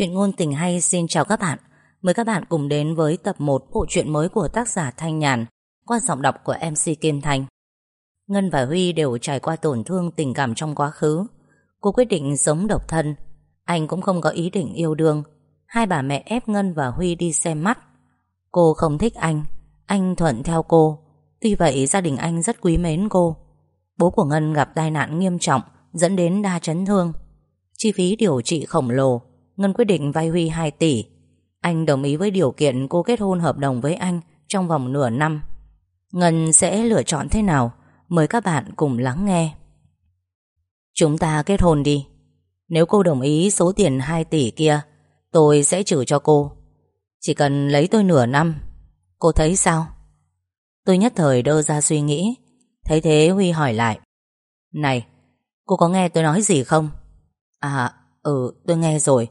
Chuyện ngôn tình hay, xin chào các bạn. Mời các bạn cùng đến với tập 1 bộ truyện mới của tác giả Thanh Nhàn, qua giọng đọc của MC Kim Thanh. Ngân và Huy đều trải qua tổn thương tình cảm trong quá khứ. Cô quyết định sống độc thân. Anh cũng không có ý định yêu đương. Hai bà mẹ ép Ngân và Huy đi xem mắt. Cô không thích anh. Anh thuận theo cô. Tuy vậy, gia đình anh rất quý mến cô. Bố của Ngân gặp tai nạn nghiêm trọng, Dẫn đến đa chấn thương. Chi phí điều trị khổng lồ. Ngân quyết định vay Huy 2 tỷ. Anh đồng ý với điều kiện cô kết hôn hợp đồng với anh Trong vòng nửa năm. Ngân sẽ lựa chọn thế nào? Mời các bạn cùng lắng nghe. Chúng ta kết hôn đi. Nếu cô đồng ý số tiền 2 tỷ kia, Tôi sẽ trừ cho cô. Chỉ cần lấy tôi nửa năm. Cô thấy sao? Tôi nhất thời đơ ra suy nghĩ. Thấy thế Huy hỏi lại. Này, Cô có nghe tôi nói gì không? À ừ tôi nghe rồi.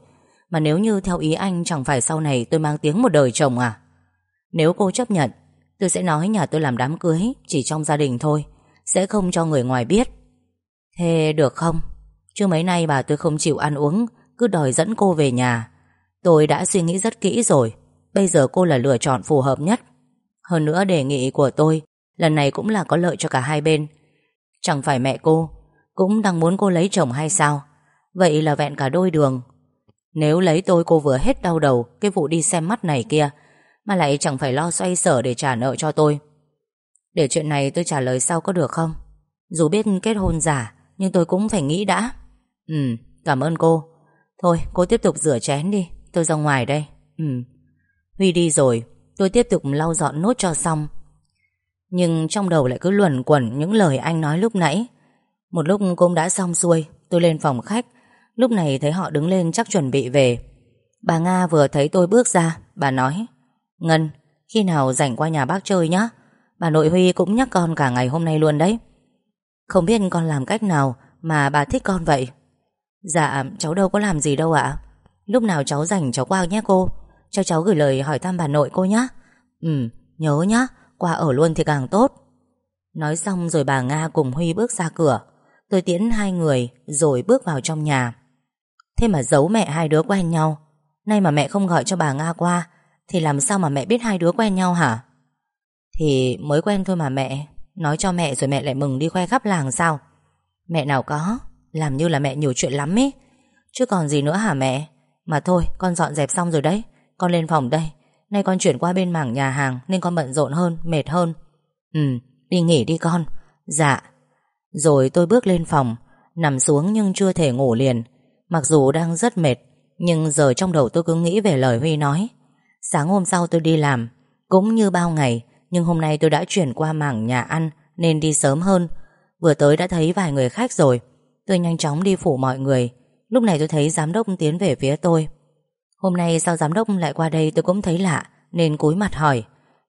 Mà nếu như theo ý anh Chẳng phải sau này tôi mang tiếng một đời chồng à? Nếu cô chấp nhận, Tôi sẽ nói nhà tôi làm đám cưới Chỉ trong gia đình thôi, Sẽ không cho người ngoài biết. Thế được không? Chứ mấy nay bà tôi không chịu ăn uống, Cứ đòi dẫn cô về nhà. Tôi đã suy nghĩ rất kỹ rồi, Bây giờ cô là lựa chọn phù hợp nhất. Hơn nữa đề nghị của tôi Lần này cũng là có lợi cho cả hai bên. Chẳng phải mẹ cô Cũng đang muốn cô lấy chồng hay sao? Vậy là vẹn cả đôi đường. Nếu lấy tôi cô vừa hết đau đầu, Cái vụ đi xem mắt này kia, Mà lại chẳng phải lo xoay sở để trả nợ cho tôi. Để chuyện này tôi trả lời sau có được không? Dù biết kết hôn giả, Nhưng tôi cũng phải nghĩ đã. Ừ cảm ơn cô. Thôi, cô tiếp tục rửa chén đi, Tôi ra ngoài đây. Ừ. Huy đi rồi, Tôi tiếp tục lau dọn nốt cho xong. Nhưng trong đầu lại cứ luẩn quẩn Những lời anh nói lúc nãy. Một lúc cũng đã xong xuôi, Tôi lên phòng khách Lúc này thấy họ đứng lên chắc chuẩn bị về. Bà Nga vừa thấy tôi bước ra Bà nói Ngân, khi nào rảnh qua nhà bác chơi nhá. Bà nội Huy cũng nhắc con cả ngày hôm nay luôn đấy. Không biết con làm cách nào Mà bà thích con vậy. Dạ cháu đâu có làm gì đâu ạ. Lúc nào cháu rảnh cháu qua nhé cô. Cho cháu gửi lời hỏi thăm bà nội cô nhé Ừ nhớ nhá Qua ở luôn thì càng tốt. Nói xong rồi bà Nga cùng Huy bước ra cửa. Tôi tiễn hai người Rồi bước vào trong nhà. Thế mà giấu mẹ hai đứa quen nhau. Nay mà mẹ không gọi cho bà Nga qua Thì làm sao mà mẹ biết hai đứa quen nhau hả? Thì mới quen thôi mà mẹ. Nói cho mẹ rồi mẹ lại mừng đi khoe khắp làng sao? Mẹ nào có Làm như là mẹ nhiều chuyện lắm ý. Chứ còn gì nữa hả mẹ? Mà thôi con dọn dẹp xong rồi đấy. Con lên phòng đây. Nay con chuyển qua bên mảng nhà hàng Nên con bận rộn hơn, mệt hơn. Ừ, đi nghỉ đi con. Dạ. Rồi tôi bước lên phòng Nằm xuống nhưng chưa thể ngủ liền. Mặc dù đang rất mệt, Nhưng giờ trong đầu tôi cứ nghĩ về lời Huy nói. Sáng hôm sau tôi đi làm, Cũng như bao ngày, Nhưng hôm nay tôi đã chuyển qua mảng nhà ăn Nên đi sớm hơn. Vừa tới đã thấy vài người khách rồi, Tôi nhanh chóng đi phủ mọi người. Lúc này tôi thấy giám đốc tiến về phía tôi. Hôm nay sao giám đốc lại qua đây tôi cũng thấy lạ, Nên cúi mặt hỏi.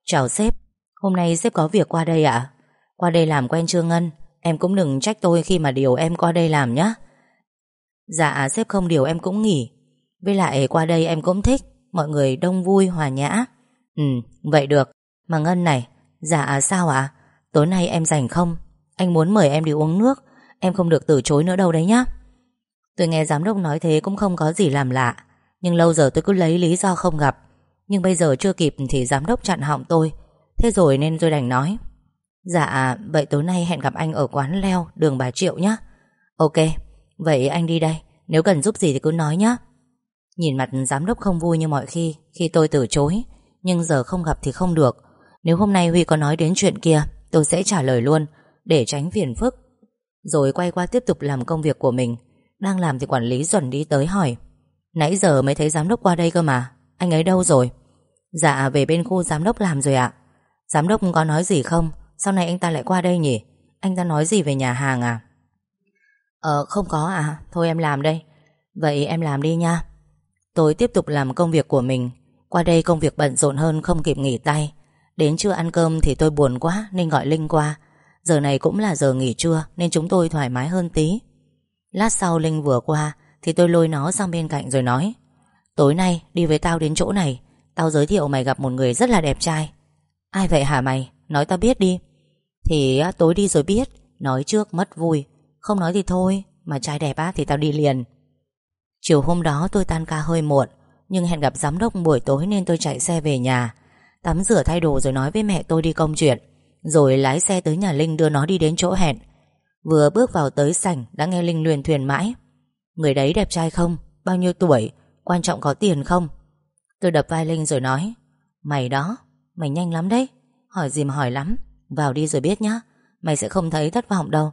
Chào sếp, Hôm nay sếp có việc qua đây ạ? Qua đây làm quen chưa Ngân? Em cũng đừng trách tôi khi mà điều em qua đây làm nhé Dạ sếp không, điều em cũng nghỉ. Với lại qua đây em cũng thích. Mọi người đông vui, hòa nhã. Ừ vậy được. Mà Ngân này Dạ sao ạ? Tối nay em rảnh không? Anh muốn mời em đi uống nước. Em không được từ chối nữa đâu đấy nhá. Tôi nghe giám đốc nói thế cũng không có gì làm lạ. Nhưng lâu giờ tôi cứ lấy lý do không gặp. Nhưng bây giờ chưa kịp thì giám đốc chặn họng tôi. Thế rồi nên tôi đành nói. Dạ vậy tối nay hẹn gặp anh ở quán leo Đường Bà Triệu nhé Ok. Vậy anh đi đây, Nếu cần giúp gì thì cứ nói nhé Nhìn mặt giám đốc không vui như mọi khi Khi tôi từ chối, Nhưng giờ không gặp thì không được. Nếu hôm nay Huy có nói đến chuyện kia, Tôi sẽ trả lời luôn, Để tránh phiền phức. Rồi quay qua tiếp tục làm công việc của mình, Đang làm thì quản lý Duẩn đi tới hỏi, Nãy giờ mới thấy giám đốc qua đây cơ mà, Anh ấy đâu rồi? Dạ về bên khu giám đốc làm rồi ạ. Giám đốc có nói gì không? Sau này anh ta lại qua đây nhỉ? Anh ta nói gì về nhà hàng à? Ờ không có à. Thôi em làm đây. Vậy em làm đi nha. Tôi tiếp tục làm công việc của mình. Qua đây công việc bận rộn hơn không kịp nghỉ tay. Đến trưa ăn cơm thì tôi buồn quá Nên gọi Linh qua. Giờ này cũng là giờ nghỉ trưa Nên chúng tôi thoải mái hơn tí. Lát sau Linh vừa qua Thì tôi lôi nó sang bên cạnh rồi nói, Tối nay đi với tao đến chỗ này. Tao giới thiệu mày gặp một người rất là đẹp trai. Ai vậy hả mày? Nói tao biết đi. Thì tối đi rồi biết. Nói trước mất vui. Không nói thì thôi Mà trai đẹp á thì tao đi liền. Chiều hôm đó tôi tan ca hơi muộn Nhưng hẹn gặp giám đốc buổi tối nên tôi chạy xe về nhà. Tắm rửa thay đồ rồi nói với mẹ tôi đi công chuyện Rồi lái xe tới nhà Linh đưa nó đi đến chỗ hẹn. Vừa bước vào tới sảnh Đã nghe Linh luyền thuyền mãi. Người đấy đẹp trai không? Bao nhiêu tuổi? Quan trọng có tiền không? Tôi đập vai Linh rồi nói Mày đó, mày nhanh lắm đấy. Hỏi gì mà hỏi lắm. Vào đi rồi biết nhá. Mày sẽ không thấy thất vọng đâu.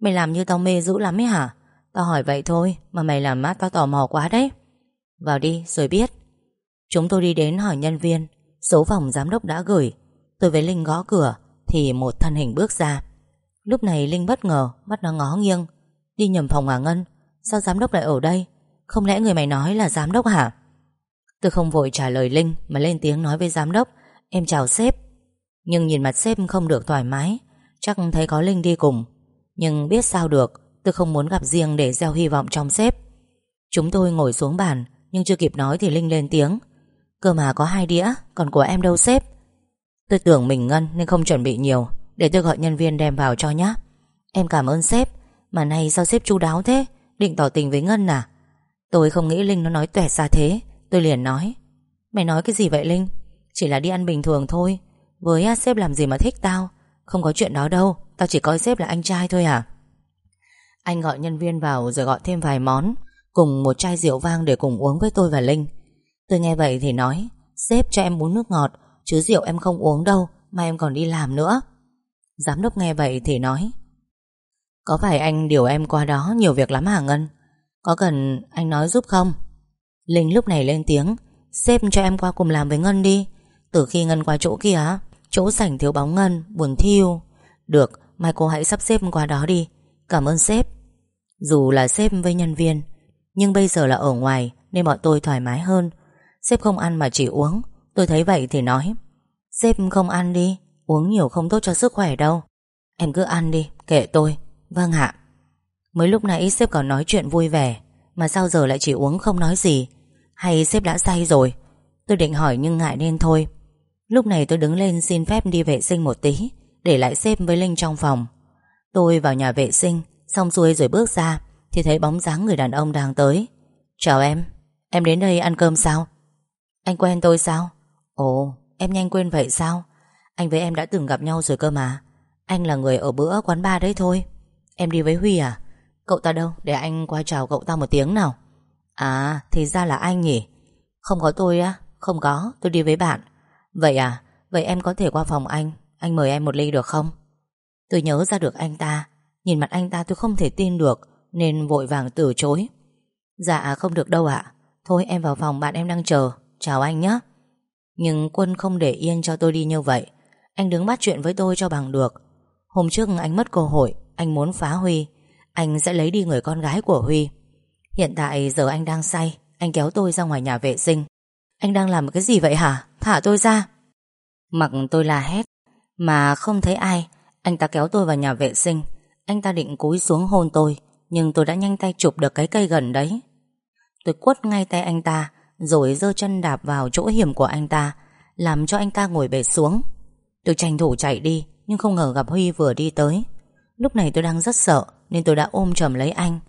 Mày làm như tao mê dữ lắm ấy hả? Tao hỏi vậy thôi, Mà mày làm mát tao tò mò quá đấy. Vào đi, rồi biết. Chúng tôi đi đến hỏi nhân viên. Số phòng giám đốc đã gửi. Tôi với Linh gõ cửa, Thì một thân hình bước ra. Lúc này Linh bất ngờ, Mắt nó ngó nghiêng. Đi nhầm phòng à Ngân? Sao giám đốc lại ở đây? Không lẽ người mày nói là giám đốc hả? Tôi không vội trả lời Linh, Mà lên tiếng nói với giám đốc. Em chào sếp. Nhưng nhìn mặt sếp không được thoải mái. Chắc thấy có Linh đi cùng. Nhưng biết sao được, Tôi không muốn gặp riêng để gieo hy vọng trong sếp. Chúng tôi ngồi xuống bàn, Nhưng chưa kịp nói thì Linh lên tiếng. Cơ mà có hai đĩa, Còn của em đâu sếp? Tôi tưởng mình ngân nên không chuẩn bị nhiều, Để tôi gọi nhân viên đem vào cho nhé Em cảm ơn sếp, Mà nay sao sếp chu đáo thế? Định tỏ tình với Ngân à? Tôi không nghĩ Linh nó nói tuẹt ra thế, Tôi liền nói. Mày nói cái gì vậy Linh? Chỉ là đi ăn bình thường thôi. Với sếp làm gì mà thích tao? Không có chuyện đó đâu. Tao chỉ coi sếp là anh trai thôi à? Anh gọi nhân viên vào rồi gọi thêm vài món, Cùng một chai rượu vang để cùng uống với tôi và Linh. Tôi nghe vậy thì nói, Sếp cho em uống nước ngọt, Chứ rượu em không uống đâu Mà em còn đi làm nữa. Giám đốc nghe vậy thì nói, Có phải anh điều em qua đó nhiều việc lắm hả Ngân? Có cần anh nói giúp không? Linh lúc này lên tiếng, Sếp cho em qua cùng làm với Ngân đi. Từ khi Ngân qua chỗ kia, Chỗ sảnh thiếu bóng Ngân, Buồn thiêu Được mai cô hãy sắp xếp qua đó đi. Cảm ơn sếp. Dù là sếp với nhân viên Nhưng bây giờ là ở ngoài Nên bọn tôi thoải mái hơn. Sếp không ăn mà chỉ uống. Tôi thấy vậy thì nói Sếp không ăn đi Uống nhiều không tốt cho sức khỏe đâu. Em cứ ăn đi, kệ tôi. Vâng ạ. Mới lúc nãy sếp còn nói chuyện vui vẻ Mà sao giờ lại chỉ uống không nói gì? Hay sếp đã say rồi? Tôi định hỏi nhưng ngại nên thôi. Lúc này tôi đứng lên xin phép đi vệ sinh một tí. Để lại sếp với Linh trong phòng. Tôi vào nhà vệ sinh Xong xuôi rồi bước ra Thì thấy bóng dáng người đàn ông đang tới. Chào em, em đến đây ăn cơm sao? Anh quen tôi sao? Ồ, em nhanh quên vậy sao? Anh với em đã từng gặp nhau rồi cơ mà. Anh là người ở bữa quán bar đấy thôi. Em đi với Huy à? Cậu ta đâu, để anh qua chào cậu ta một tiếng nào. À, thì ra là anh nhỉ. Không có tôi á Không có, tôi đi với bạn. Vậy à, vậy em có thể qua phòng anh. Anh mời em một ly được không? Tôi nhớ ra được anh ta. Nhìn mặt anh ta tôi không thể tin được, Nên vội vàng từ chối. Dạ không được đâu ạ. Thôi, em vào phòng, bạn em đang chờ. Chào anh nhé. Nhưng Quân không để yên cho tôi đi như vậy. Anh đứng bắt chuyện với tôi cho bằng được. Hôm trước anh mất cơ hội, Anh muốn phá Huy. Anh sẽ lấy đi người con gái của Huy. Hiện tại giờ anh đang say, Anh kéo tôi ra ngoài nhà vệ sinh. Anh đang làm cái gì vậy hả? Thả tôi ra. Mặc tôi la hét. Mà không thấy ai. Anh ta kéo tôi vào nhà vệ sinh. Anh ta định cúi xuống hôn tôi, Nhưng tôi đã nhanh tay chụp được cái cây gần đấy. Tôi quất ngay tay anh ta, Rồi giơ chân đạp vào chỗ hiểm của anh ta, Làm cho anh ta ngồi bệt xuống. Tôi tranh thủ chạy đi, Nhưng không ngờ gặp Huy vừa đi tới. Lúc này tôi đang rất sợ, Nên tôi đã ôm chầm lấy anh.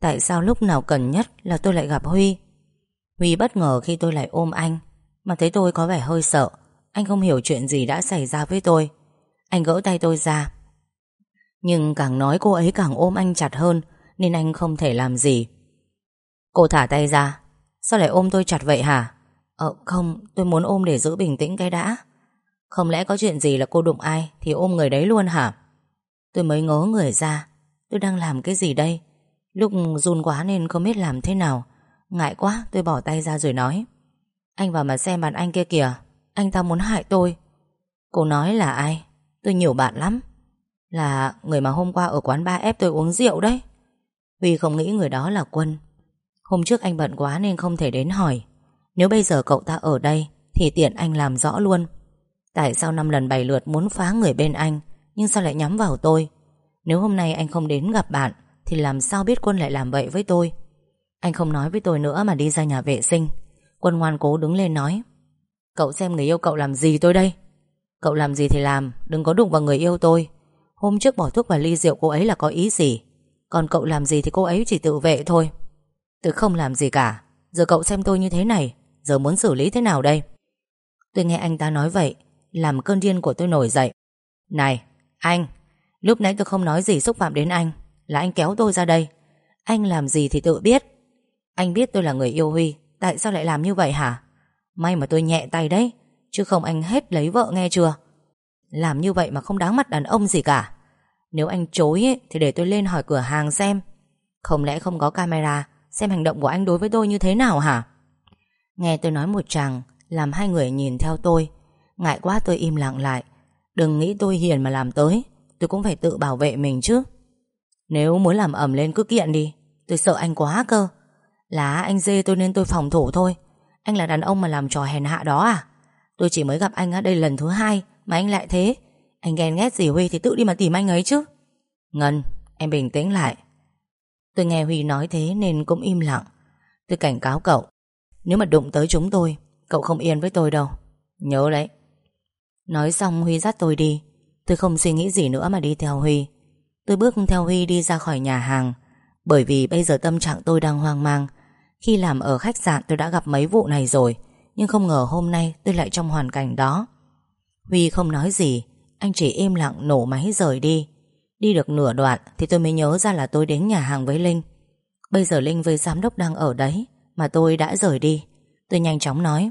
Tại sao lúc nào cần nhất là tôi lại gặp Huy? Huy bất ngờ khi tôi lại ôm anh, Mà thấy tôi có vẻ hơi sợ. Anh không hiểu chuyện gì đã xảy ra với tôi. Anh gỡ tay tôi ra. Nhưng càng nói cô ấy càng ôm anh chặt hơn, Nên anh không thể làm gì. Cô thả tay ra. Sao lại ôm tôi chặt vậy hả? Ờ không, tôi muốn ôm để giữ bình tĩnh cái đã. Không lẽ có chuyện gì là cô đụng ai Thì ôm người đấy luôn hả? Tôi mới ngớ người ra. Tôi đang làm cái gì đây? Lúc run quá nên không biết làm thế nào. Ngại quá, tôi bỏ tay ra rồi nói. Anh vào mà xem bạn anh kia kìa. Anh ta muốn hại tôi. Cô nói là ai? Tôi nhiều bạn lắm. Là người mà hôm qua ở quán ba ép tôi uống rượu đấy. Huy không nghĩ người đó là Quân. Hôm trước anh bận quá nên không thể đến hỏi. Nếu bây giờ cậu ta ở đây, Thì tiện anh làm rõ luôn. Tại sao năm lần bảy lượt muốn phá người bên anh, Nhưng sao lại nhắm vào tôi? Nếu hôm nay anh không đến gặp bạn, Thì làm sao biết Quân lại làm vậy với tôi? Anh không nói với tôi nữa mà đi ra nhà vệ sinh. Quân ngoan cố đứng lên nói Cậu xem người yêu cậu làm gì tôi đây? Cậu làm gì thì làm, Đừng có đụng vào người yêu tôi. Hôm trước bỏ thuốc vào ly rượu, cô ấy là có ý gì? Còn cậu làm gì thì cô ấy chỉ tự vệ thôi. Tôi không làm gì cả. Giờ cậu xem tôi như thế này, Giờ muốn xử lý thế nào đây? Tôi nghe anh ta nói vậy, Làm cơn điên của tôi nổi dậy. Này, anh, Lúc nãy tôi không nói gì xúc phạm đến anh, Là anh kéo tôi ra đây. Anh làm gì thì tự biết. Anh biết tôi là người yêu Huy, Tại sao lại làm như vậy hả? May mà tôi nhẹ tay đấy Chứ không anh hết lấy vợ nghe chưa? Làm như vậy mà không đáng mặt đàn ông gì cả. Nếu anh chối ấy, Thì để tôi lên hỏi cửa hàng xem. Không lẽ không có camera Xem hành động của anh đối với tôi như thế nào hả? Nghe tôi nói một chàng Làm hai người nhìn theo tôi. Ngại quá tôi im lặng lại. Đừng nghĩ tôi hiền mà làm tới Tôi cũng phải tự bảo vệ mình chứ. Nếu muốn làm ẩm lên cứ kiện đi Tôi sợ anh quá cơ. Là anh dê tôi nên tôi phòng thủ thôi. Anh là đàn ông mà làm trò hèn hạ đó à? Tôi chỉ mới gặp anh ở đây lần thứ hai Mà anh lại thế. Anh ghen ghét gì Huy thì tự đi mà tìm anh ấy chứ. Ngân, em bình tĩnh lại. Tôi nghe Huy nói thế nên cũng im lặng. Tôi cảnh cáo cậu, Nếu mà đụng tới chúng tôi, Cậu không yên với tôi đâu. Nhớ đấy. Nói xong Huy dắt tôi đi. Tôi không suy nghĩ gì nữa mà đi theo Huy. Tôi bước theo Huy đi ra khỏi nhà hàng. Bởi vì bây giờ tâm trạng tôi đang hoang mang khi làm ở khách sạn, tôi đã gặp mấy vụ này rồi, Nhưng không ngờ hôm nay tôi lại trong hoàn cảnh đó. Huy không nói gì, Anh chỉ im lặng nổ máy rời đi. Đi được nửa đoạn Thì tôi mới nhớ ra là tôi đến nhà hàng với Linh. Bây giờ Linh với giám đốc đang ở đấy, Mà tôi đã rời đi. Tôi nhanh chóng nói,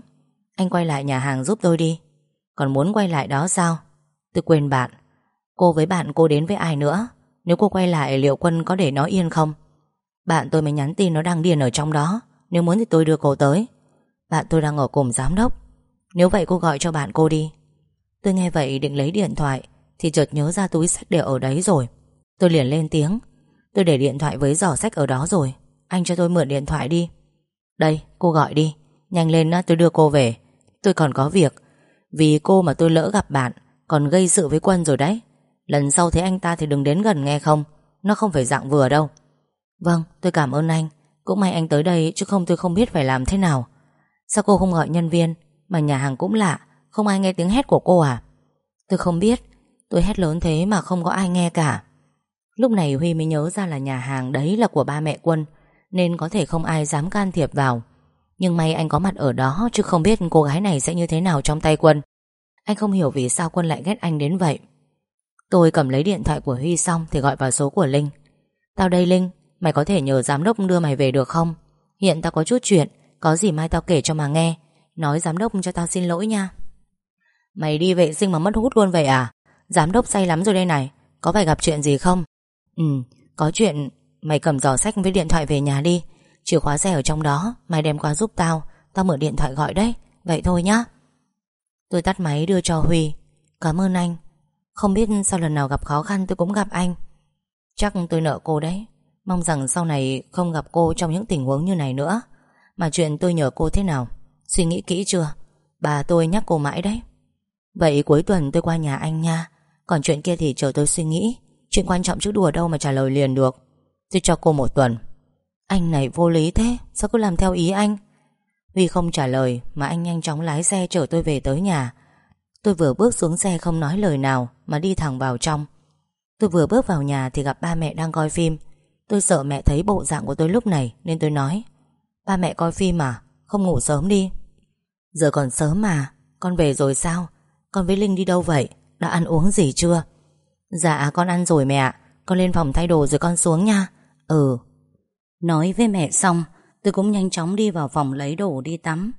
Anh quay lại nhà hàng giúp tôi đi. Còn muốn quay lại đó sao? Tôi quên bạn. Cô với bạn cô đến với ai nữa? Nếu cô quay lại, liệu quân có để nó yên không? Bạn tôi mới nhắn tin nó đang điền ở trong đó. Nếu muốn thì tôi đưa cô tới. Bạn tôi đang ở cùng giám đốc. Nếu vậy cô gọi cho bạn cô đi. Tôi nghe vậy định lấy điện thoại, Thì chợt nhớ ra túi sách để ở đấy rồi. Tôi liền lên tiếng. Tôi để điện thoại với giỏ sách ở đó rồi. Anh cho tôi mượn điện thoại đi. Đây, cô gọi đi. Nhanh lên tôi đưa cô về. Tôi còn có việc. Vì cô mà tôi lỡ gặp bạn, Còn gây sự với Quân rồi đấy. Lần sau thấy anh ta thì đừng đến gần nghe không. Nó không phải dạng vừa đâu. Vâng tôi cảm ơn anh. Cũng may anh tới đây chứ không tôi không biết phải làm thế nào. Sao cô không gọi nhân viên? Mà nhà hàng cũng lạ, Không ai nghe tiếng hét của cô à? Tôi không biết. Tôi hét lớn thế mà không có ai nghe cả. Lúc này Huy mới nhớ ra là nhà hàng đấy là của ba mẹ Quân, Nên có thể không ai dám can thiệp vào. Nhưng may anh có mặt ở đó Chứ không biết cô gái này sẽ như thế nào trong tay Quân. Anh không hiểu vì sao Quân lại ghét anh đến vậy. Tôi cầm lấy điện thoại của Huy xong Thì gọi vào số của Linh. Tao đây, Linh. Mày có thể nhờ giám đốc đưa mày về được không? Hiện tao có chút chuyện, Có gì mai tao kể cho mà nghe. Nói giám đốc cho tao xin lỗi nha. Mày đi vệ sinh mà mất hút luôn vậy à? Giám đốc say lắm rồi đây này, Có phải gặp chuyện gì không? Ừ có chuyện, Mày cầm giỏ sách với điện thoại về nhà đi. Chìa khóa xe ở trong đó, Mày đem qua giúp tao Tao mở điện thoại gọi đấy, Vậy thôi nhá. Tôi tắt máy đưa cho Huy. Cảm ơn anh. Không biết sau lần nào gặp khó khăn tôi cũng gặp anh. Chắc tôi nợ cô đấy. Mong rằng sau này không gặp cô trong những tình huống như này nữa. Mà chuyện tôi nhờ cô thế nào? Suy nghĩ kỹ chưa? Bà tôi nhắc cô mãi đấy. Vậy cuối tuần tôi qua nhà anh nha. Còn chuyện kia thì chờ tôi suy nghĩ. Chuyện quan trọng chứ đùa đâu mà trả lời liền được. Tôi cho cô một tuần. Anh này vô lý thế. Sao cứ làm theo ý anh? Huy không trả lời mà anh nhanh chóng lái xe chở tôi về tới nhà. Tôi vừa bước xuống xe không nói lời nào Mà đi thẳng vào trong. Tôi vừa bước vào nhà thì gặp ba mẹ đang coi phim. Tôi sợ mẹ thấy bộ dạng của tôi lúc này, Nên tôi nói, Ba mẹ coi phim à Không ngủ sớm đi. Giờ còn sớm mà, Con về rồi sao? Con với Linh đi đâu vậy? Đã ăn uống gì chưa? Dạ con ăn rồi mẹ Con lên phòng thay đồ rồi con xuống nha. Ừ. Nói với mẹ xong, Tôi cũng nhanh chóng đi vào phòng lấy đồ đi tắm.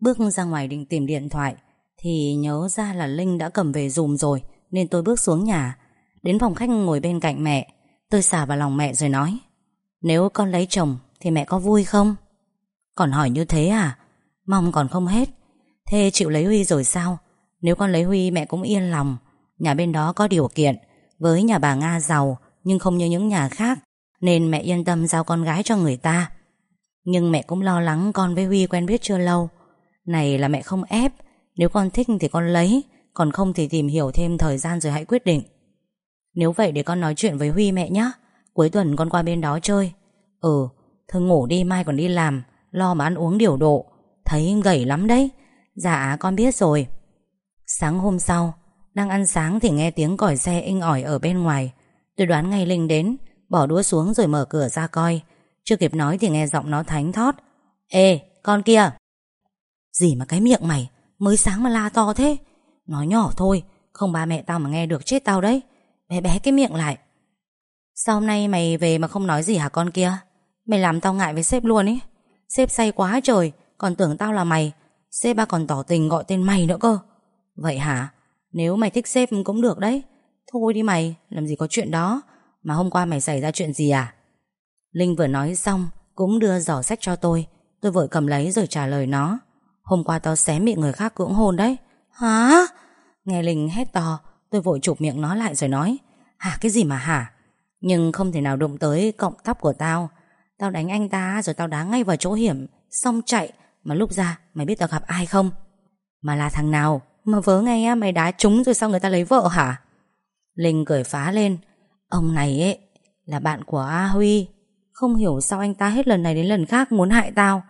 Bước ra ngoài định tìm điện thoại, Thì nhớ ra là Linh đã cầm về dùm rồi, Nên tôi bước xuống nhà. Đến phòng khách ngồi bên cạnh mẹ Tôi xả vào lòng mẹ rồi nói, Nếu con lấy chồng thì mẹ có vui không? Còn hỏi như thế à? Mong còn không hết Thế chịu lấy Huy rồi sao? Nếu con lấy Huy, mẹ cũng yên lòng Nhà bên đó có điều kiện Với nhà bà Nga giàu, Nhưng không như những nhà khác, Nên mẹ yên tâm giao con gái cho người ta Nhưng mẹ cũng lo lắng con với Huy quen biết chưa lâu Này là mẹ không ép, Nếu con thích thì con lấy, Còn không thì tìm hiểu thêm thời gian rồi hãy quyết định nếu vậy để con nói chuyện với Huy mẹ nhé Cuối tuần con qua bên đó chơi. Ừ Thôi ngủ đi, mai còn đi làm. Lo mà ăn uống điều độ. Thấy gầy lắm đấy. Dạ con biết rồi. Sáng hôm sau, Đang ăn sáng thì nghe tiếng còi xe inh ỏi ở bên ngoài. Tôi đoán ngay Linh đến, Bỏ đũa xuống rồi mở cửa ra coi. Chưa kịp nói thì nghe giọng nó thánh thót. Ê, con kia. Gì mà cái miệng mày? Mới sáng mà la to thế. Nói nhỏ thôi, Không ba mẹ tao mà nghe được chết tao đấy. Bé bé cái miệng lại. Sao hôm nay mày về mà không nói gì hả con kia? Mày làm tao ngại với sếp luôn ý. Sếp say quá trời, Còn tưởng tao là mày. Sếp ba còn tỏ tình gọi tên mày nữa cơ. Vậy hả? Nếu mày thích sếp cũng được đấy. Thôi đi mày, Làm gì có chuyện đó. Mà hôm qua mày xảy ra chuyện gì à? Linh vừa nói xong, Cũng đưa giỏ sách cho tôi. Tôi vội cầm lấy rồi trả lời nó. Hôm qua tao xé miệng người khác cưỡng hôn đấy. Hả? Nghe Linh hét to. Tôi vội chụp miệng nó lại rồi nói, Hả, cái gì mà hả? Nhưng không thể nào đụng tới cọng tóc của tao. Tao đánh anh ta rồi tao đá ngay vào chỗ hiểm, Xong chạy. Mà lúc ra, mày biết tao gặp ai không? Mà là thằng nào? Mà vớ ngay á, mày đá trúng rồi sao người ta lấy vợ hả? Linh cười phá lên, Ông này ấy, Là bạn của A Huy. Không hiểu sao anh ta hết lần này đến lần khác muốn hại tao.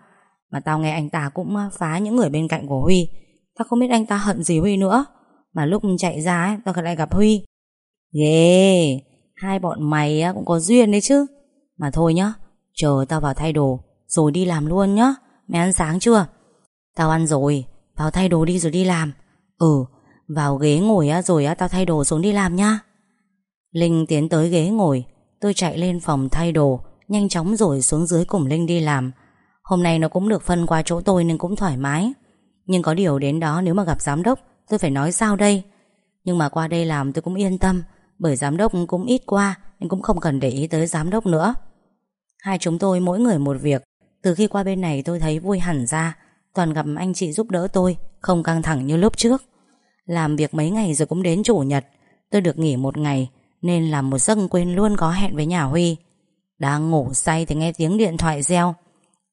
Mà tao nghe anh ta cũng à, phá những người bên cạnh của Huy. Tao không biết anh ta hận gì Huy nữa. Mà lúc chạy ra ấy, tao lại gặp Huy. Ghê Hai bọn mày cũng có duyên đấy chứ. Mà thôi nhá Chờ tao vào thay đồ Rồi đi làm luôn nhá. Mày ăn sáng chưa? Tao ăn rồi Vào thay đồ đi rồi đi làm. Ừ Vào ghế ngồi rồi tao thay đồ xuống đi làm nhá. Linh tiến tới ghế ngồi Tôi chạy lên phòng thay đồ Nhanh chóng rồi xuống dưới cùng Linh đi làm. Hôm nay nó cũng được phân qua chỗ tôi Nên cũng thoải mái. Nhưng có điều đến đó nếu mà gặp giám đốc Tôi phải nói sao đây? Nhưng mà qua đây làm tôi cũng yên tâm Bởi giám đốc cũng ít qua Nên cũng không cần để ý tới giám đốc nữa. Hai chúng tôi mỗi người một việc. Từ khi qua bên này tôi thấy vui hẳn ra. Toàn gặp anh chị giúp đỡ tôi Không căng thẳng như lúc trước. Làm việc mấy ngày rồi cũng đến chủ nhật. Tôi được nghỉ một ngày Nên làm một giấc quên luôn có hẹn với nhà Huy. Đang ngủ say thì nghe tiếng điện thoại reo.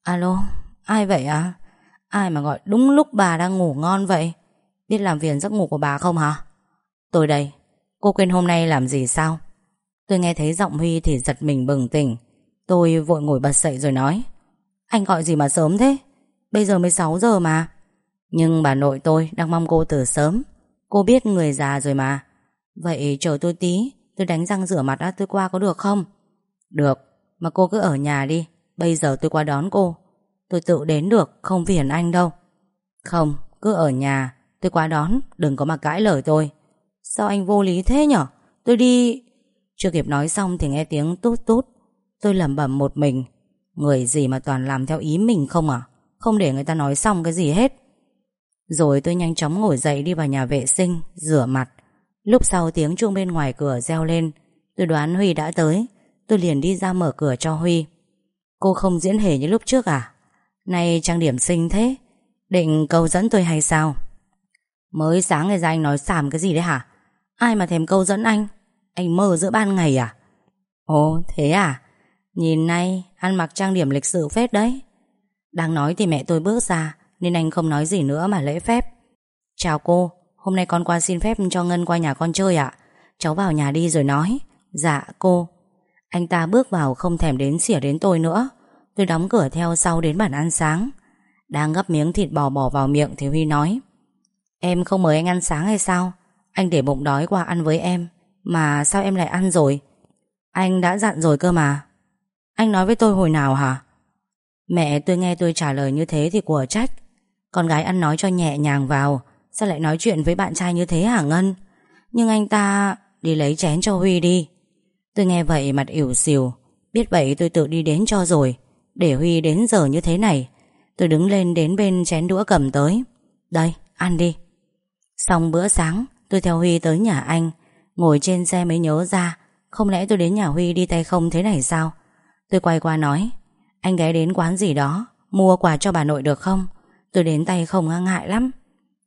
Alo, ai vậy à? Ai mà gọi đúng lúc bà đang ngủ ngon vậy? Biết làm phiền giấc ngủ của bà không hả? Tôi đây, cô quên hôm nay làm gì sao? Tôi nghe thấy giọng Huy thì giật mình bừng tỉnh. Tôi vội ngồi bật dậy rồi nói Anh gọi gì mà sớm thế? Bây giờ mới 6 giờ mà. Nhưng bà nội tôi đang mong cô từ sớm. Cô biết người già rồi mà. Vậy chờ tôi tí Tôi đánh răng rửa mặt đã tôi qua có được không? Được Mà cô cứ ở nhà đi Bây giờ tôi qua đón cô. Tôi tự đến được không phiền anh đâu. Không cứ ở nhà. Tôi qua đón, đừng có mà cãi lời tôi. Sao anh vô lý thế nhở? Tôi đi. Chưa kịp nói xong thì nghe tiếng tút tút. Tôi lẩm bẩm một mình. Người gì mà toàn làm theo ý mình không à? Không để người ta nói xong cái gì hết. Rồi tôi nhanh chóng ngồi dậy đi vào nhà vệ sinh, Rửa mặt. Lúc sau tiếng chuông bên ngoài cửa reo lên. Tôi đoán Huy đã tới. Tôi liền đi ra mở cửa cho Huy. Cô không diễn hề như lúc trước à? Nay trang điểm xinh thế. Định câu dẫn tôi hay sao? Mới sáng ngày ra anh nói xàm cái gì đấy hả? Ai mà thèm câu dẫn anh? Anh mơ giữa ban ngày à? Ồ, thế à? Nhìn nay, ăn mặc trang điểm lịch sự phết đấy. Đang nói thì mẹ tôi bước ra, Nên anh không nói gì nữa mà lễ phép. Chào cô, Hôm nay con qua xin phép cho Ngân qua nhà con chơi ạ. Cháu vào nhà đi rồi nói. Dạ cô. Anh ta bước vào không thèm đến xỉa đến tôi nữa. Tôi đóng cửa theo sau đến bàn ăn sáng. Đang gấp miếng thịt bò bỏ vào miệng Thì Huy nói. Em không mời anh ăn sáng hay sao? Anh để bụng đói qua ăn với em. Mà sao em lại ăn rồi? Anh đã dặn rồi cơ mà. Anh nói với tôi hồi nào hả? Mẹ tôi nghe tôi trả lời như thế thì của trách. Con gái ăn nói cho nhẹ nhàng vào. Sao lại nói chuyện với bạn trai như thế hả Ngân? Nhưng anh ta đi lấy chén cho Huy đi. Tôi nghe vậy mặt ỉu xìu. Biết vậy tôi tự đi đến cho rồi. Để Huy đến giờ như thế này. Tôi đứng lên đến bên chén đũa cầm tới. Đây, ăn đi. Xong bữa sáng, Tôi theo Huy tới nhà anh. Ngồi trên xe mới nhớ ra, Không lẽ tôi đến nhà Huy đi tay không thế này sao? Tôi quay qua nói, Anh ghé đến quán gì đó, Mua quà cho bà nội được không? Tôi đến tay không ngang ngại lắm.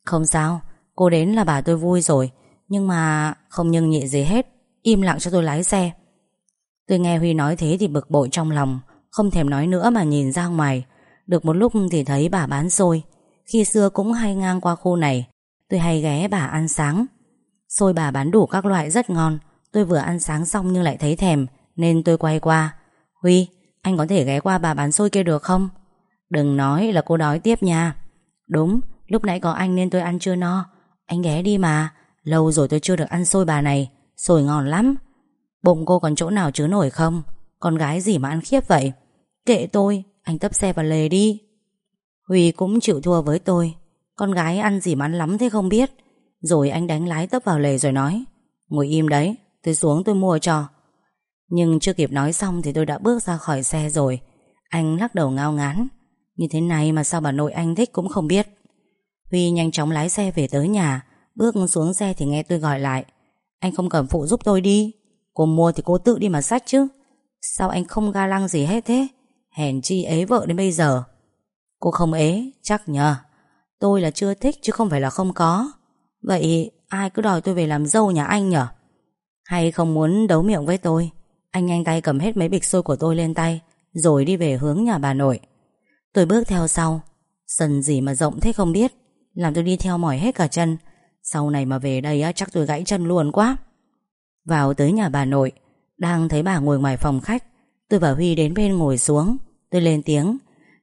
Không sao, Cô đến là bà tôi vui rồi, Nhưng mà không nhưng nhị gì hết, Im lặng cho tôi lái xe. Tôi nghe Huy nói thế thì bực bội trong lòng, Không thèm nói nữa mà nhìn ra ngoài. Được một lúc thì thấy bà bán xôi. Khi xưa cũng hay ngang qua khu này Tôi hay ghé bà ăn sáng. Xôi bà bán đủ các loại rất ngon. Tôi vừa ăn sáng xong nhưng lại thấy thèm Nên tôi quay qua. Huy, anh có thể ghé qua bà bán xôi kia được không? Đừng nói là cô đói tiếp nha. Đúng, lúc nãy có anh nên tôi ăn chưa no. Anh ghé đi mà. Lâu rồi tôi chưa được ăn xôi bà này. Xôi ngon lắm. Bụng cô còn chỗ nào chứa nổi không? Con gái gì mà ăn khiếp vậy? Kệ tôi Anh tấp xe vào lề đi. Huy cũng chịu thua với tôi. Con gái ăn gì mà ăn lắm thế không biết. Rồi anh đánh lái tấp vào lề rồi nói, Ngồi im đấy, Tôi xuống tôi mua cho. Nhưng chưa kịp nói xong thì tôi đã bước ra khỏi xe rồi. Anh lắc đầu ngao ngán, Như thế này mà sao bà nội anh thích cũng không biết. Huy nhanh chóng lái xe về tới nhà, Bước xuống xe thì nghe tôi gọi lại, Anh không cần phụ giúp tôi đi, Cô mua thì cô tự đi mà sách chứ. Sao anh không ga lăng gì hết thế? Hèn chi ế vợ đến bây giờ. Cô không ế, chắc nhờ. Tôi là chưa thích chứ không phải là không có. Vậy ai cứ đòi tôi về làm dâu nhà anh nhở? Hay không muốn đấu miệng với tôi? Anh nhanh tay cầm hết mấy bịch xôi của tôi lên tay, Rồi đi về hướng nhà bà nội. Tôi bước theo sau. Sân gì mà rộng thế không biết. Làm tôi đi theo mỏi hết cả chân. Sau này mà về đây chắc tôi gãy chân luôn quá. Vào tới nhà bà nội, Đang thấy bà ngồi ngoài phòng khách, Tôi và Huy đến bên ngồi xuống. Tôi lên tiếng.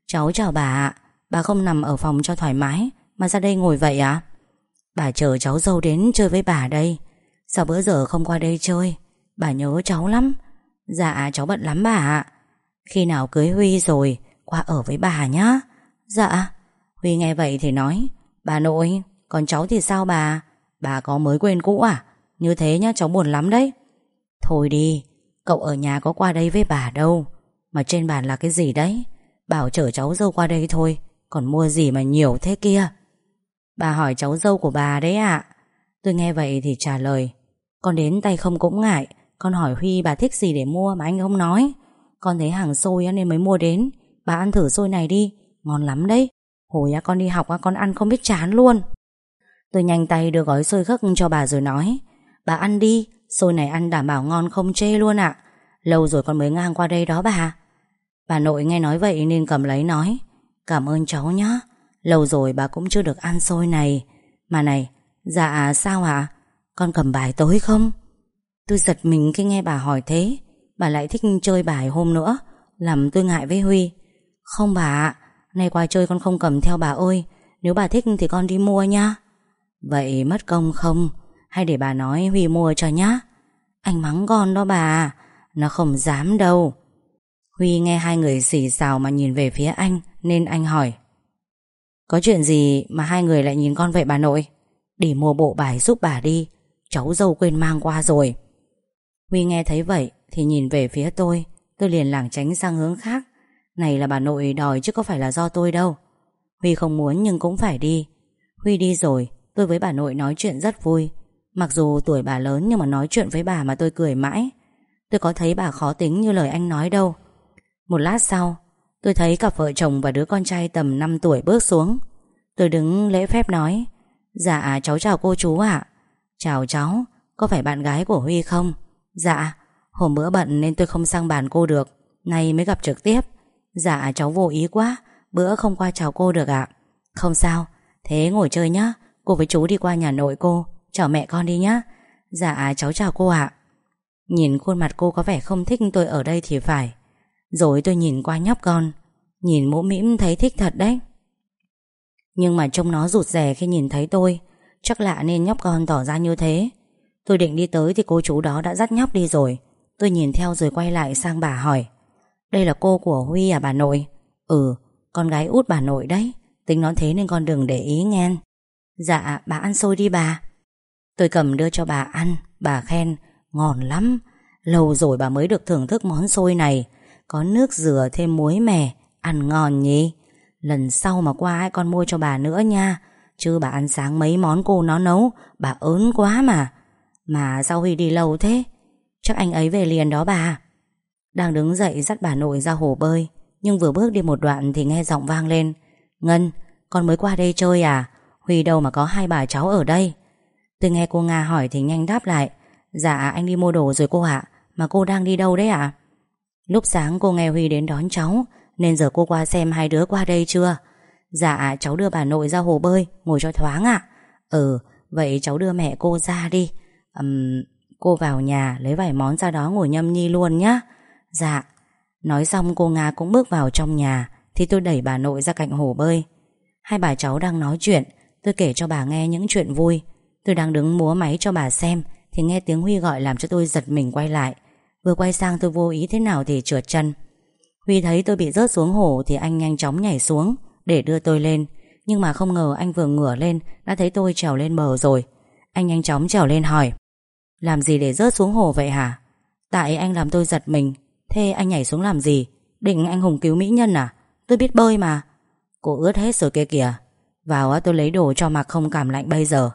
Cháu chào bà ạ. Bà không nằm ở phòng cho thoải mái. Mà ra đây ngồi vậy à? Bà chờ cháu dâu đến chơi với bà đây. Sao bữa giờ không qua đây chơi? Bà nhớ cháu lắm. Dạ cháu bận lắm bà ạ. Khi nào cưới Huy rồi, Qua ở với bà nhá. Dạ. Huy nghe vậy thì nói, Bà nội, Còn cháu thì sao bà? Bà có mới quên cũ à? Như thế nhá, cháu buồn lắm đấy. Thôi đi, Cậu ở nhà có qua đây với bà đâu. Mà trên bàn là cái gì đấy? Bảo chở cháu dâu qua đây thôi. Còn mua gì mà nhiều thế kia? Bà hỏi cháu dâu của bà đấy ạ. Tôi nghe vậy thì trả lời, Con đến tay không cũng ngại. Con hỏi Huy bà thích gì để mua mà anh không nói. Con thấy hàng xôi nên mới mua đến. Bà ăn thử xôi này đi, Ngon lắm đấy. Hồi con đi học con ăn không biết chán luôn. Tôi nhanh tay đưa gói xôi khắc cho bà rồi nói, Bà ăn đi, Xôi này ăn đảm bảo ngon không chê luôn ạ. Lâu rồi con mới ngang qua đây đó bà. Bà nội nghe nói vậy nên cầm lấy nói Cảm ơn cháu nhé Lâu rồi bà cũng chưa được ăn xôi này. Mà này Dạ sao ạ? Con cầm bài tối không? Tôi giật mình khi nghe bà hỏi thế. Bà lại thích chơi bài hôm nữa, Làm tôi ngại với Huy. Không bà ạ, Nay qua chơi con không cầm theo bà ơi. Nếu bà thích thì con đi mua nha Vậy mất công không? Hay để bà nói Huy mua cho nhá. Anh mắng con đó bà, Nó không dám đâu. Huy nghe hai người xì xào mà nhìn về phía anh. Nên anh hỏi, Có chuyện gì mà hai người lại nhìn con vậy bà nội? Để mua bộ bài giúp bà đi, Cháu dâu quên mang qua rồi. Huy nghe thấy vậy Thì nhìn về phía tôi Tôi liền lảng tránh sang hướng khác. Này là bà nội đòi chứ có phải là do tôi đâu. Huy không muốn nhưng cũng phải đi. Huy đi rồi, Tôi với bà nội nói chuyện rất vui. Mặc dù tuổi bà lớn nhưng mà nói chuyện với bà mà tôi cười mãi. Tôi có thấy bà khó tính như lời anh nói đâu. Một lát sau Tôi thấy cặp vợ chồng và đứa con trai tầm 5 tuổi bước xuống. Tôi đứng lễ phép nói Dạ cháu chào cô chú ạ. Chào cháu, Có phải bạn gái của Huy không? Dạ Hôm bữa bận nên tôi không sang bàn cô được, Nay mới gặp trực tiếp. Dạ cháu vô ý quá, Bữa không qua chào cô được ạ. Không sao, Thế ngồi chơi nhá, Cô với chú đi qua nhà nội cô, Chào mẹ con đi nhá. Dạ cháu chào cô ạ. Nhìn khuôn mặt cô có vẻ không thích tôi ở đây thì phải rồi tôi nhìn qua nhóc con, Nhìn mũ mĩm thấy thích thật đấy. Nhưng mà trông nó rụt rè khi nhìn thấy tôi, Chắc lạ nên nhóc con tỏ ra như thế. Tôi định đi tới thì cô chú đó đã dắt nhóc đi rồi. Tôi nhìn theo rồi quay lại sang bà hỏi, Đây là cô của Huy à bà nội? Ừ Con gái út bà nội đấy, Tính nó thế nên con đừng để ý nghe. Dạ bà ăn xôi đi bà. Tôi cầm đưa cho bà ăn, Bà khen, Ngon lắm, Lâu rồi bà mới được thưởng thức món xôi này có nước dừa thêm muối mè Ăn ngon nhỉ? Lần sau mà qua ai con mua cho bà nữa nha. Chứ bà ăn sáng mấy món cô nó nấu, Bà ớn quá mà. Mà sao Huy đi lâu thế, Chắc anh ấy về liền đó bà. Đang đứng dậy dắt bà nội ra hồ bơi, Nhưng vừa bước đi một đoạn thì nghe giọng vang lên. Ngân, Con mới qua đây chơi à? Huy đâu mà có hai bà cháu ở đây? Tôi nghe cô Nga hỏi thì nhanh đáp lại. Dạ anh đi mua đồ rồi cô ạ. Mà cô đang đi đâu đấy ạ? Lúc sáng cô nghe Huy đến đón cháu Nên giờ cô qua xem hai đứa qua đây chưa? Dạ cháu đưa bà nội ra hồ bơi Ngồi cho thoáng ạ. Ừ vậy cháu đưa mẹ cô ra đi. Um, Cô vào nhà lấy vài món ra đó ngồi nhâm nhi luôn nhá. Dạ. Nói xong cô Nga cũng bước vào trong nhà Thì tôi đẩy bà nội ra cạnh hồ bơi. Hai bà cháu đang nói chuyện Tôi kể cho bà nghe những chuyện vui. Tôi đang đứng múa máy cho bà xem Thì nghe tiếng Huy gọi làm cho tôi giật mình quay lại. Vừa quay sang tôi vô ý thế nào thì trượt chân. Huy thấy tôi bị rớt xuống hồ Thì anh nhanh chóng nhảy xuống Để đưa tôi lên. Nhưng mà không ngờ anh vừa ngửa lên Đã thấy tôi trèo lên bờ rồi. Anh nhanh chóng trèo lên hỏi, Làm gì để rớt xuống hồ vậy hả? Tại anh làm tôi giật mình. Thế anh nhảy xuống làm gì? Định anh hùng cứu mỹ nhân à? Tôi biết bơi mà. Cô ướt hết rồi kia kìa. Vào tôi lấy đồ cho mặc không cảm lạnh bây giờ.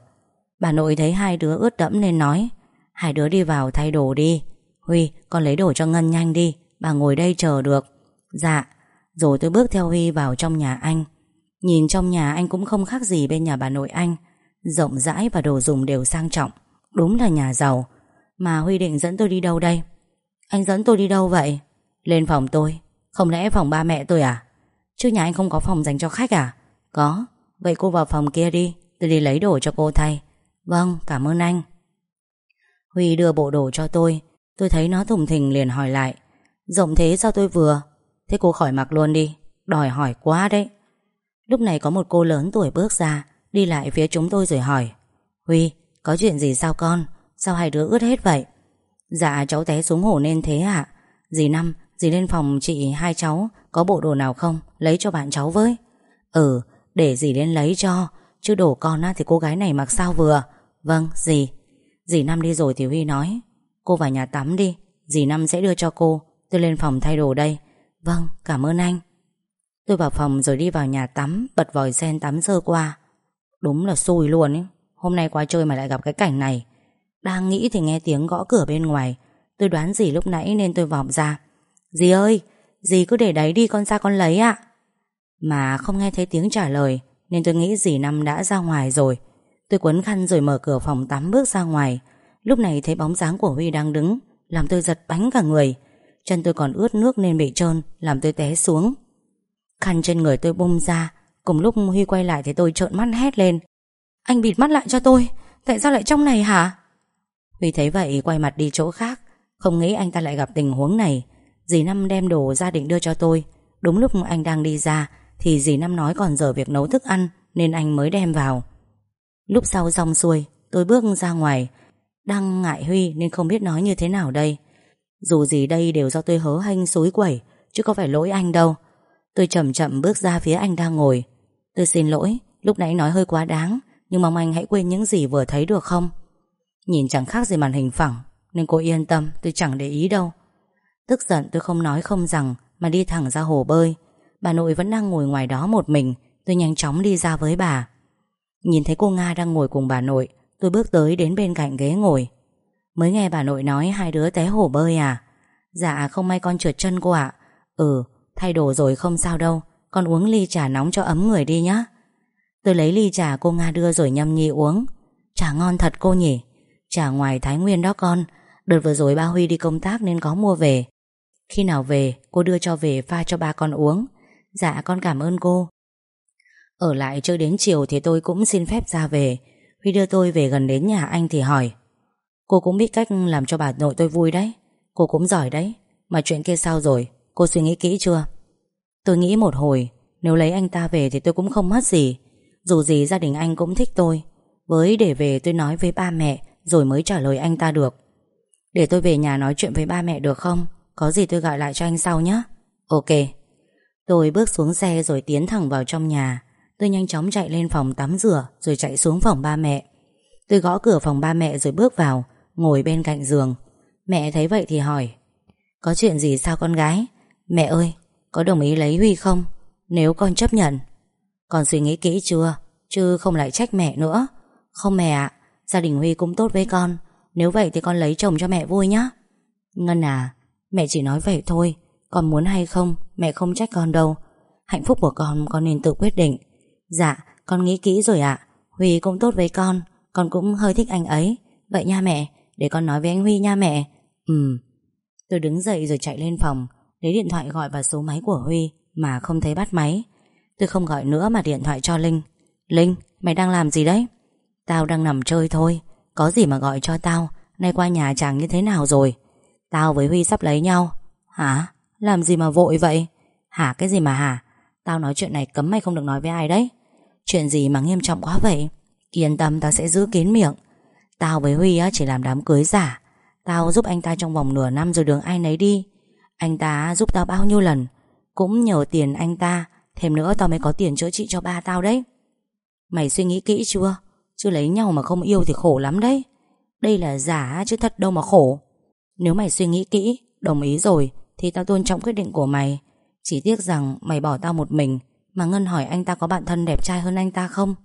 Bà nội thấy hai đứa ướt đẫm nên nói, Hai đứa đi vào thay đồ đi. Huy, con lấy đồ cho Ngân nhanh đi, Bà ngồi đây chờ được. Dạ Rồi tôi bước theo Huy vào trong nhà anh. Nhìn trong nhà anh cũng không khác gì bên nhà bà nội anh. Rộng rãi và đồ dùng đều sang trọng, Đúng là nhà giàu. Mà Huy định dẫn tôi đi đâu đây? Anh dẫn tôi đi đâu vậy? Lên phòng tôi, Không lẽ phòng ba mẹ tôi à? Chứ nhà anh không có phòng dành cho khách à? Có, Vậy cô vào phòng kia đi, Tôi đi lấy đồ cho cô thay. Vâng cảm ơn anh. Huy đưa bộ đồ cho tôi Tôi thấy nó thùng thình liền hỏi lại. Rộng thế sao tôi vừa? Thế cô khỏi mặc luôn đi. Đòi hỏi quá đấy. Lúc này có một cô lớn tuổi bước ra, Đi lại phía chúng tôi rồi hỏi. Huy, có chuyện gì sao con? Sao hai đứa ướt hết vậy? Dạ cháu té xuống hồ nên thế ạ. À? Dì Năm, Dì lên phòng chị hai cháu, Có bộ đồ nào không? Lấy cho bạn cháu với. Ừ để dì lên lấy cho. Chứ đổ con á thì cô gái này mặc sao vừa? Vâng dì. Dì Năm đi rồi thì Huy nói. Cô vào nhà tắm đi, Dì Năm sẽ đưa cho cô. Tôi lên phòng thay đồ đây. Vâng cảm ơn anh. Tôi vào phòng rồi đi vào nhà tắm, Bật vòi sen tắm sơ qua. Đúng là xui luôn ấy. Hôm nay qua chơi mà lại gặp cái cảnh này. Đang nghĩ thì nghe tiếng gõ cửa bên ngoài. Tôi đoán gì lúc nãy nên tôi vọng ra. Dì ơi, Dì cứ để đấy đi, con ra con lấy ạ. Mà không nghe thấy tiếng trả lời, Nên tôi nghĩ dì Năm đã ra ngoài rồi. Tôi quấn khăn rồi mở cửa phòng tắm bước ra ngoài. Lúc này thấy bóng dáng của Huy đang đứng, Làm tôi giật bánh cả người. Chân tôi còn ướt nước nên bị trơn Làm tôi té xuống. Khăn trên người tôi bung ra, Cùng lúc Huy quay lại thì tôi trợn mắt hét lên. Anh bịt mắt lại cho tôi, Tại sao lại trong này hả? Huy thấy vậy, quay mặt đi chỗ khác. Không nghĩ anh ta lại gặp tình huống này. Dì Năm đem đồ gia đình đưa cho tôi. Đúng lúc anh đang đi ra, Thì dì Năm nói còn dở việc nấu thức ăn, Nên anh mới đem vào. Lúc sau xong xuôi, Tôi bước ra ngoài. Đang ngại Huy nên không biết nói như thế nào đây. Dù gì đây đều do tôi hớ hanh xối quẩy, Chứ có phải lỗi anh đâu. Tôi chậm chậm bước ra phía anh đang ngồi. Tôi xin lỗi, Lúc nãy nói hơi quá đáng, Nhưng mong anh hãy quên những gì vừa thấy được không? Nhìn chẳng khác gì màn hình phẳng, Nên cô yên tâm, tôi chẳng để ý đâu. Tức giận tôi không nói không rằng, Mà đi thẳng ra hồ bơi. Bà nội vẫn đang ngồi ngoài đó một mình, Tôi nhanh chóng đi ra với bà. Nhìn thấy cô Nga đang ngồi cùng bà nội Tôi bước tới đến bên cạnh ghế ngồi. Mới nghe bà nội nói hai đứa té hồ bơi à? Dạ không may con trượt chân cô ạ. Ừ thay đồ rồi không sao đâu. Con uống ly trà nóng cho ấm người đi nhá. Tôi lấy ly trà cô Nga đưa rồi nhâm nhi uống. Trà ngon thật cô nhỉ? Trà ngoài Thái Nguyên đó con. Đợt vừa rồi ba Huy đi công tác nên có mua về. Khi nào về, cô đưa cho về pha cho ba con uống. Dạ con cảm ơn cô. Ở lại chơi đến chiều thì tôi cũng xin phép ra về. Huy đưa tôi về gần đến nhà anh thì hỏi, Cô cũng biết cách làm cho bà nội tôi vui đấy. Cô cũng giỏi đấy. Mà chuyện kia sao rồi? Cô suy nghĩ kỹ chưa? Tôi nghĩ một hồi, Nếu lấy anh ta về thì tôi cũng không mất gì. Dù gì gia đình anh cũng thích tôi. Với để về tôi nói với ba mẹ, Rồi mới trả lời anh ta được. Để tôi về nhà nói chuyện với ba mẹ được không? Có gì tôi gọi lại cho anh sau nhé. Ok. Tôi bước xuống xe rồi tiến thẳng vào trong nhà. Tôi nhanh chóng chạy lên phòng tắm rửa, Rồi chạy xuống phòng ba mẹ. Tôi gõ cửa phòng ba mẹ rồi bước vào, Ngồi bên cạnh giường. Mẹ thấy vậy thì hỏi, Có chuyện gì sao con gái? Mẹ ơi, có đồng ý lấy Huy không? Nếu con chấp nhận. Con suy nghĩ kỹ chưa? Chứ không lại trách mẹ nữa. Không mẹ ạ, Gia đình Huy cũng tốt với con. Nếu vậy thì con lấy chồng cho mẹ vui nhé Ngân à Mẹ chỉ nói vậy thôi. Con muốn hay không, Mẹ không trách con đâu. Hạnh phúc của con con nên tự quyết định. Dạ con nghĩ kỹ rồi ạ. Huy cũng tốt với con Con cũng hơi thích anh ấy. Vậy nha mẹ Để con nói với anh Huy nha mẹ. Ừ. Tôi đứng dậy rồi chạy lên phòng Lấy điện thoại gọi vào số máy của Huy Mà không thấy bắt máy. Tôi không gọi nữa mà điện thoại cho Linh. Linh, mày đang làm gì đấy? Tao đang nằm chơi thôi. Có gì mà gọi cho tao? Nay qua nhà chàng như thế nào rồi? Tao với Huy sắp lấy nhau. Hả? Làm gì mà vội vậy? Hả cái gì mà hả? Tao nói chuyện này cấm mày không được nói với ai đấy Chuyện gì mà nghiêm trọng quá vậy? Yên tâm tao sẽ giữ kín miệng. Tao với Huy á, chỉ làm đám cưới giả. Tao giúp anh ta trong vòng nửa năm rồi đường ai nấy đi. Anh ta giúp tao bao nhiêu lần? Cũng nhờ tiền anh ta. Thêm nữa tao mới có tiền chữa trị cho ba tao đấy. Mày suy nghĩ kỹ chưa? Chứ lấy nhau mà không yêu thì khổ lắm đấy. Đây là giả chứ thật đâu mà khổ. Nếu mày suy nghĩ kỹ Đồng ý rồi Thì tao tôn trọng quyết định của mày. Chỉ tiếc rằng mày bỏ tao một mình. Mà Ngân hỏi anh ta có bạn thân đẹp trai hơn anh ta không?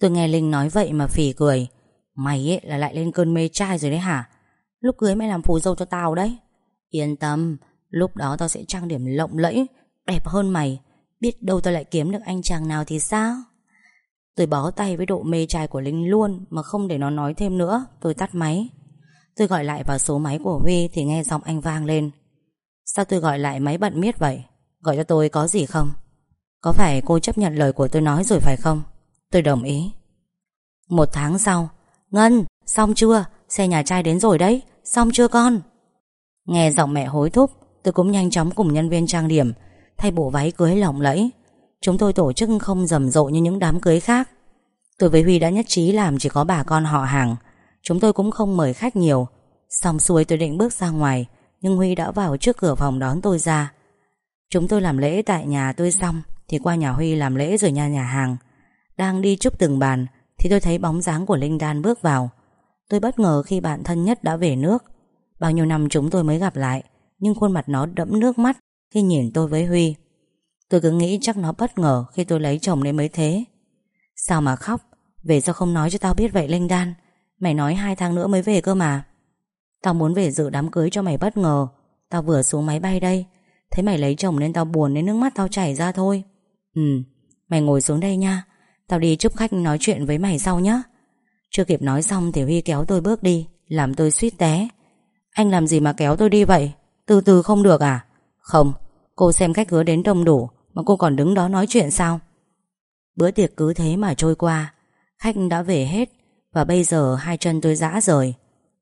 Tôi nghe Linh nói vậy mà phỉ cười. Mày ấy là lại lên cơn mê trai rồi đấy hả? Lúc cưới mày làm phù dâu cho tao đấy. Yên tâm, Lúc đó tao sẽ trang điểm lộng lẫy, Đẹp hơn mày. Biết đâu tao lại kiếm được anh chàng nào thì sao? Tôi bó tay với độ mê trai của Linh luôn Mà không để nó nói thêm nữa, Tôi tắt máy. Tôi gọi lại vào số máy của Huy Thì nghe giọng anh vang lên. Sao tôi gọi lại máy bận miết vậy? Gọi cho tôi có gì không? Có phải cô chấp nhận lời của tôi nói rồi phải không? Tôi đồng ý. Một tháng sau Ngân, xong chưa? Xe nhà trai đến rồi đấy Xong chưa con? Nghe giọng mẹ hối thúc Tôi cũng nhanh chóng cùng nhân viên trang điểm Thay bộ váy cưới lỏng lẫy. Chúng tôi tổ chức không rầm rộ như những đám cưới khác. Tôi với Huy đã nhất trí làm chỉ có bà con họ hàng. Chúng tôi cũng không mời khách nhiều. Xong xuôi tôi định bước ra ngoài Nhưng Huy đã vào trước cửa phòng đón tôi ra. Chúng tôi làm lễ tại nhà tôi xong. Thì qua nhà Huy làm lễ rồi nha nhà hàng. Đang đi chúc từng bàn, Thì tôi thấy bóng dáng của Linh Đan bước vào. Tôi bất ngờ khi bạn thân nhất đã về nước. Bao nhiêu năm chúng tôi mới gặp lại, Nhưng khuôn mặt nó đẫm nước mắt Khi nhìn tôi với Huy. Tôi cứ nghĩ chắc nó bất ngờ Khi tôi lấy chồng nên mới thế. Sao mà khóc? Về sao không nói cho tao biết vậy, Linh Đan? Mày nói hai tháng nữa mới về cơ mà. Tao muốn về dự đám cưới cho mày bất ngờ. Tao vừa xuống máy bay đây, Thấy mày lấy chồng nên tao buồn đến nước mắt tao chảy ra thôi. Ừ Mày ngồi xuống đây nha. Tao đi chúc khách nói chuyện với mày sau nhé Chưa kịp nói xong thì Huy kéo tôi bước đi, Làm tôi suýt té. Anh làm gì mà kéo tôi đi vậy? Từ từ không được à? Không, Cô xem khách hứa đến đông đủ, Mà cô còn đứng đó nói chuyện sao? Bữa tiệc cứ thế mà trôi qua, Khách đã về hết, Và bây giờ hai chân tôi dã rời.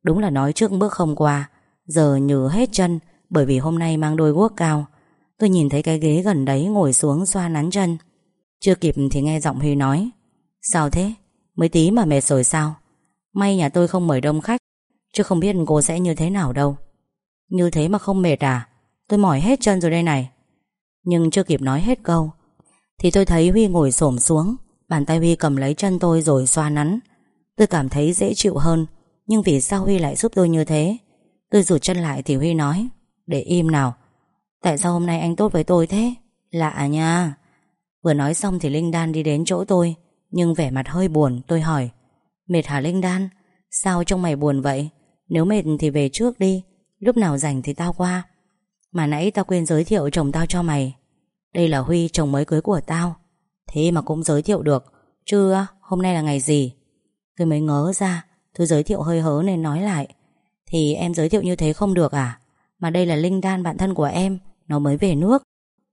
Đúng là nói trước bước không qua, Giờ nhừ hết chân, Bởi vì hôm nay mang đôi guốc cao. Tôi nhìn thấy cái ghế gần đấy ngồi xuống xoa nắn chân Chưa kịp thì nghe giọng Huy nói, Sao thế? Mới tí mà mệt rồi sao? May nhà tôi không mời đông khách, Chứ không biết cô sẽ như thế nào đâu Như thế mà không mệt à? Tôi mỏi hết chân rồi đây này Nhưng chưa kịp nói hết câu, Thì tôi thấy Huy ngồi xổm xuống, Bàn tay Huy cầm lấy chân tôi rồi xoa nắn Tôi cảm thấy dễ chịu hơn, Nhưng vì sao Huy lại giúp tôi như thế Tôi rụt chân lại thì Huy nói, Để im nào Tại sao hôm nay anh tốt với tôi thế? Lạ nha. Vừa nói xong thì Linh Đan đi đến chỗ tôi, Nhưng vẻ mặt hơi buồn, tôi hỏi, Mệt hả Linh Đan? Sao trông mày buồn vậy? Nếu mệt thì về trước đi, Lúc nào rảnh thì tao qua. Mà nãy tao quên giới thiệu chồng tao cho mày. Đây là Huy, chồng mới cưới của tao. Thế mà cũng giới thiệu được, Chứ hôm nay là ngày gì? Tôi mới ngớ ra, Tôi giới thiệu hơi hớ nên nói lại, Thì em giới thiệu như thế không được à? Mà đây là Linh Đan, bạn thân của em nó mới về nước.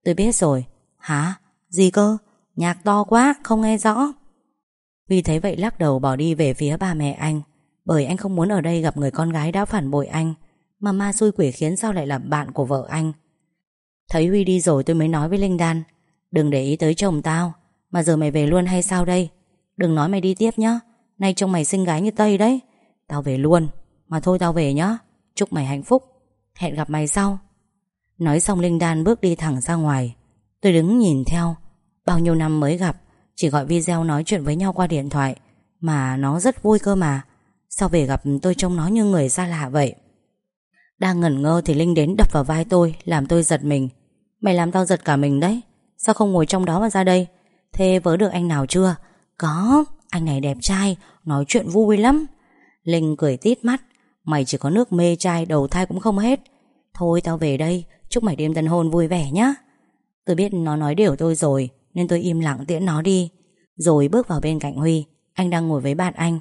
Tôi biết rồi. Hả? Gì cơ? Nhạc to quá, không nghe rõ. Huy thấy vậy lắc đầu bỏ đi về phía ba mẹ anh. Bởi anh không muốn ở đây gặp người con gái đã phản bội anh. Mà ma xui quỷ khiến sao lại là bạn của vợ anh? Thấy Huy đi rồi tôi mới nói với Linh Đan. Đừng để ý tới chồng tao. Mà giờ mày về luôn hay sao đây? Đừng nói mày đi tiếp nhá. Nay trông mày xinh gái như Tây đấy. Tao về luôn. Mà thôi tao về nhá. Chúc mày hạnh phúc. Hẹn gặp mày sau. Nói xong Linh Đan bước đi thẳng ra ngoài. Tôi đứng nhìn theo. Bao nhiêu năm mới gặp, Chỉ gọi video nói chuyện với nhau qua điện thoại, Mà nó rất vui cơ mà. Sao về gặp tôi trông nó như người xa lạ vậy? Đang ngẩn ngơ thì Linh đến đập vào vai tôi, Làm tôi giật mình. Mày làm tao giật cả mình đấy. Sao không ngồi trong đó mà ra đây? Thế vớ được anh nào chưa? Có, anh này đẹp trai, Nói chuyện vui lắm. Linh cười tít mắt. Mày chỉ có nước mê trai, đầu thai cũng không hết. Thôi tao về đây Chúc mày đêm tân hôn vui vẻ nhá. Tôi biết nó nói điều tôi rồi, Nên tôi im lặng tiễn nó đi. Rồi bước vào bên cạnh Huy, Anh đang ngồi với bạn anh.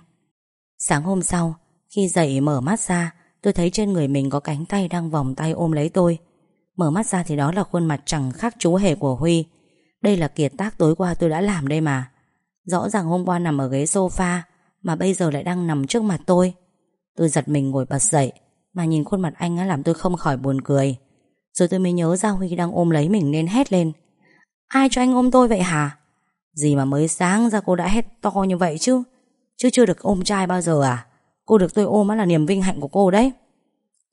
Sáng hôm sau, Khi dậy mở mắt ra, Tôi thấy trên người mình có cánh tay đang vòng tay ôm lấy tôi. Mở mắt ra thì đó là khuôn mặt chẳng khác chú hề của Huy. Đây là kiệt tác tối qua tôi đã làm đây mà. Rõ ràng hôm qua nằm ở ghế sofa, Mà bây giờ lại đang nằm trước mặt tôi. Tôi giật mình ngồi bật dậy, Mà nhìn khuôn mặt anh á làm tôi không khỏi buồn cười. Rồi tôi mới nhớ ra Huy đang ôm lấy mình nên hét lên. Ai cho anh ôm tôi vậy hả? Gì mà mới sáng ra cô đã hét to như vậy chứ? Chứ chưa được ôm trai bao giờ à? Cô được tôi ôm là niềm vinh hạnh của cô đấy.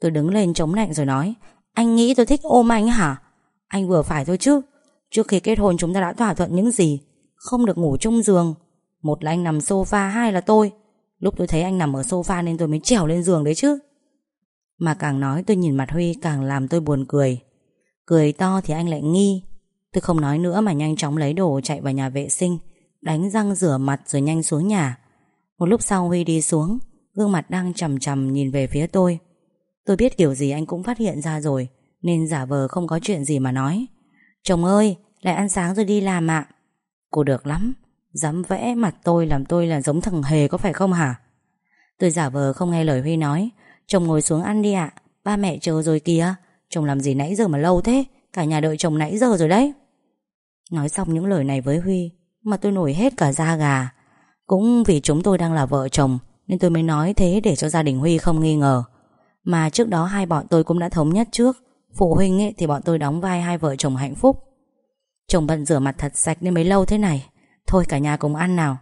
Tôi đứng lên chống lạnh rồi nói Anh nghĩ tôi thích ôm anh hả? Anh vừa phải thôi chứ. Trước khi kết hôn chúng ta đã thỏa thuận những gì? Không được ngủ chung giường. Một là anh nằm sofa, hai là tôi. Lúc tôi thấy anh nằm ở sofa nên tôi mới trèo lên giường đấy chứ. Mà càng nói tôi nhìn mặt Huy càng làm tôi buồn cười. Cười to thì anh lại nghi. Tôi không nói nữa mà nhanh chóng lấy đồ chạy vào nhà vệ sinh, Đánh răng rửa mặt rồi nhanh xuống nhà. Một lúc sau Huy đi xuống, Gương mặt đang chầm chầm nhìn về phía tôi. Tôi biết kiểu gì anh cũng phát hiện ra rồi, Nên giả vờ không có chuyện gì mà nói. Chồng ơi, Lại ăn sáng rồi đi làm ạ. Cô được lắm, Dám vẽ mặt tôi làm tôi là giống thằng hề có phải không hả? Tôi giả vờ không nghe lời Huy nói Chồng ngồi xuống ăn đi ạ. Ba mẹ chờ rồi kìa. Chồng làm gì nãy giờ mà lâu thế? Cả nhà đợi chồng nãy giờ rồi đấy. Nói xong những lời này với Huy, Mà tôi nổi hết cả da gà. Cũng vì chúng tôi đang là vợ chồng, Nên tôi mới nói thế để cho gia đình Huy không nghi ngờ. Mà trước đó hai bọn tôi cũng đã thống nhất trước. Phụ huynh ấy thì bọn tôi đóng vai hai vợ chồng hạnh phúc. Chồng bận rửa mặt thật sạch nên mới lâu thế này. Thôi cả nhà cùng ăn nào.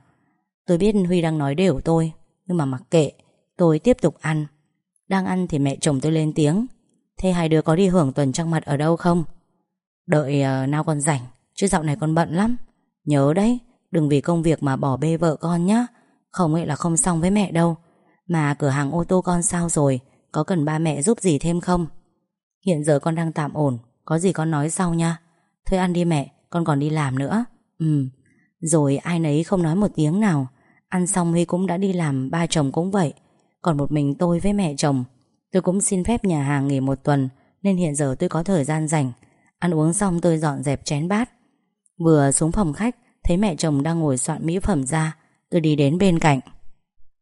Tôi biết Huy đang nói đều tôi, Nhưng mà mặc kệ. Tôi tiếp tục ăn. Đang ăn thì mẹ chồng tôi lên tiếng. Thế hai đứa có đi hưởng tuần trăng mật ở đâu không? Đợi uh, nào còn rảnh Chứ dạo này con bận lắm. Nhớ đấy Đừng vì công việc mà bỏ bê vợ con nhá. Không ấy là không xong với mẹ đâu. Mà cửa hàng ô tô con sao rồi? Có cần ba mẹ giúp gì thêm không? Hiện giờ con đang tạm ổn Có gì con nói sau nha. Thôi ăn đi mẹ Con còn đi làm nữa. Ừ Rồi ai nấy không nói một tiếng nào. Ăn xong Huy cũng đã đi làm Ba chồng cũng vậy. Còn một mình tôi với mẹ chồng. Tôi cũng xin phép nhà hàng nghỉ một tuần, Nên hiện giờ tôi có thời gian rảnh. Ăn uống xong tôi dọn dẹp chén bát. Vừa xuống phòng khách, Thấy mẹ chồng đang ngồi soạn mỹ phẩm ra, Tôi đi đến bên cạnh.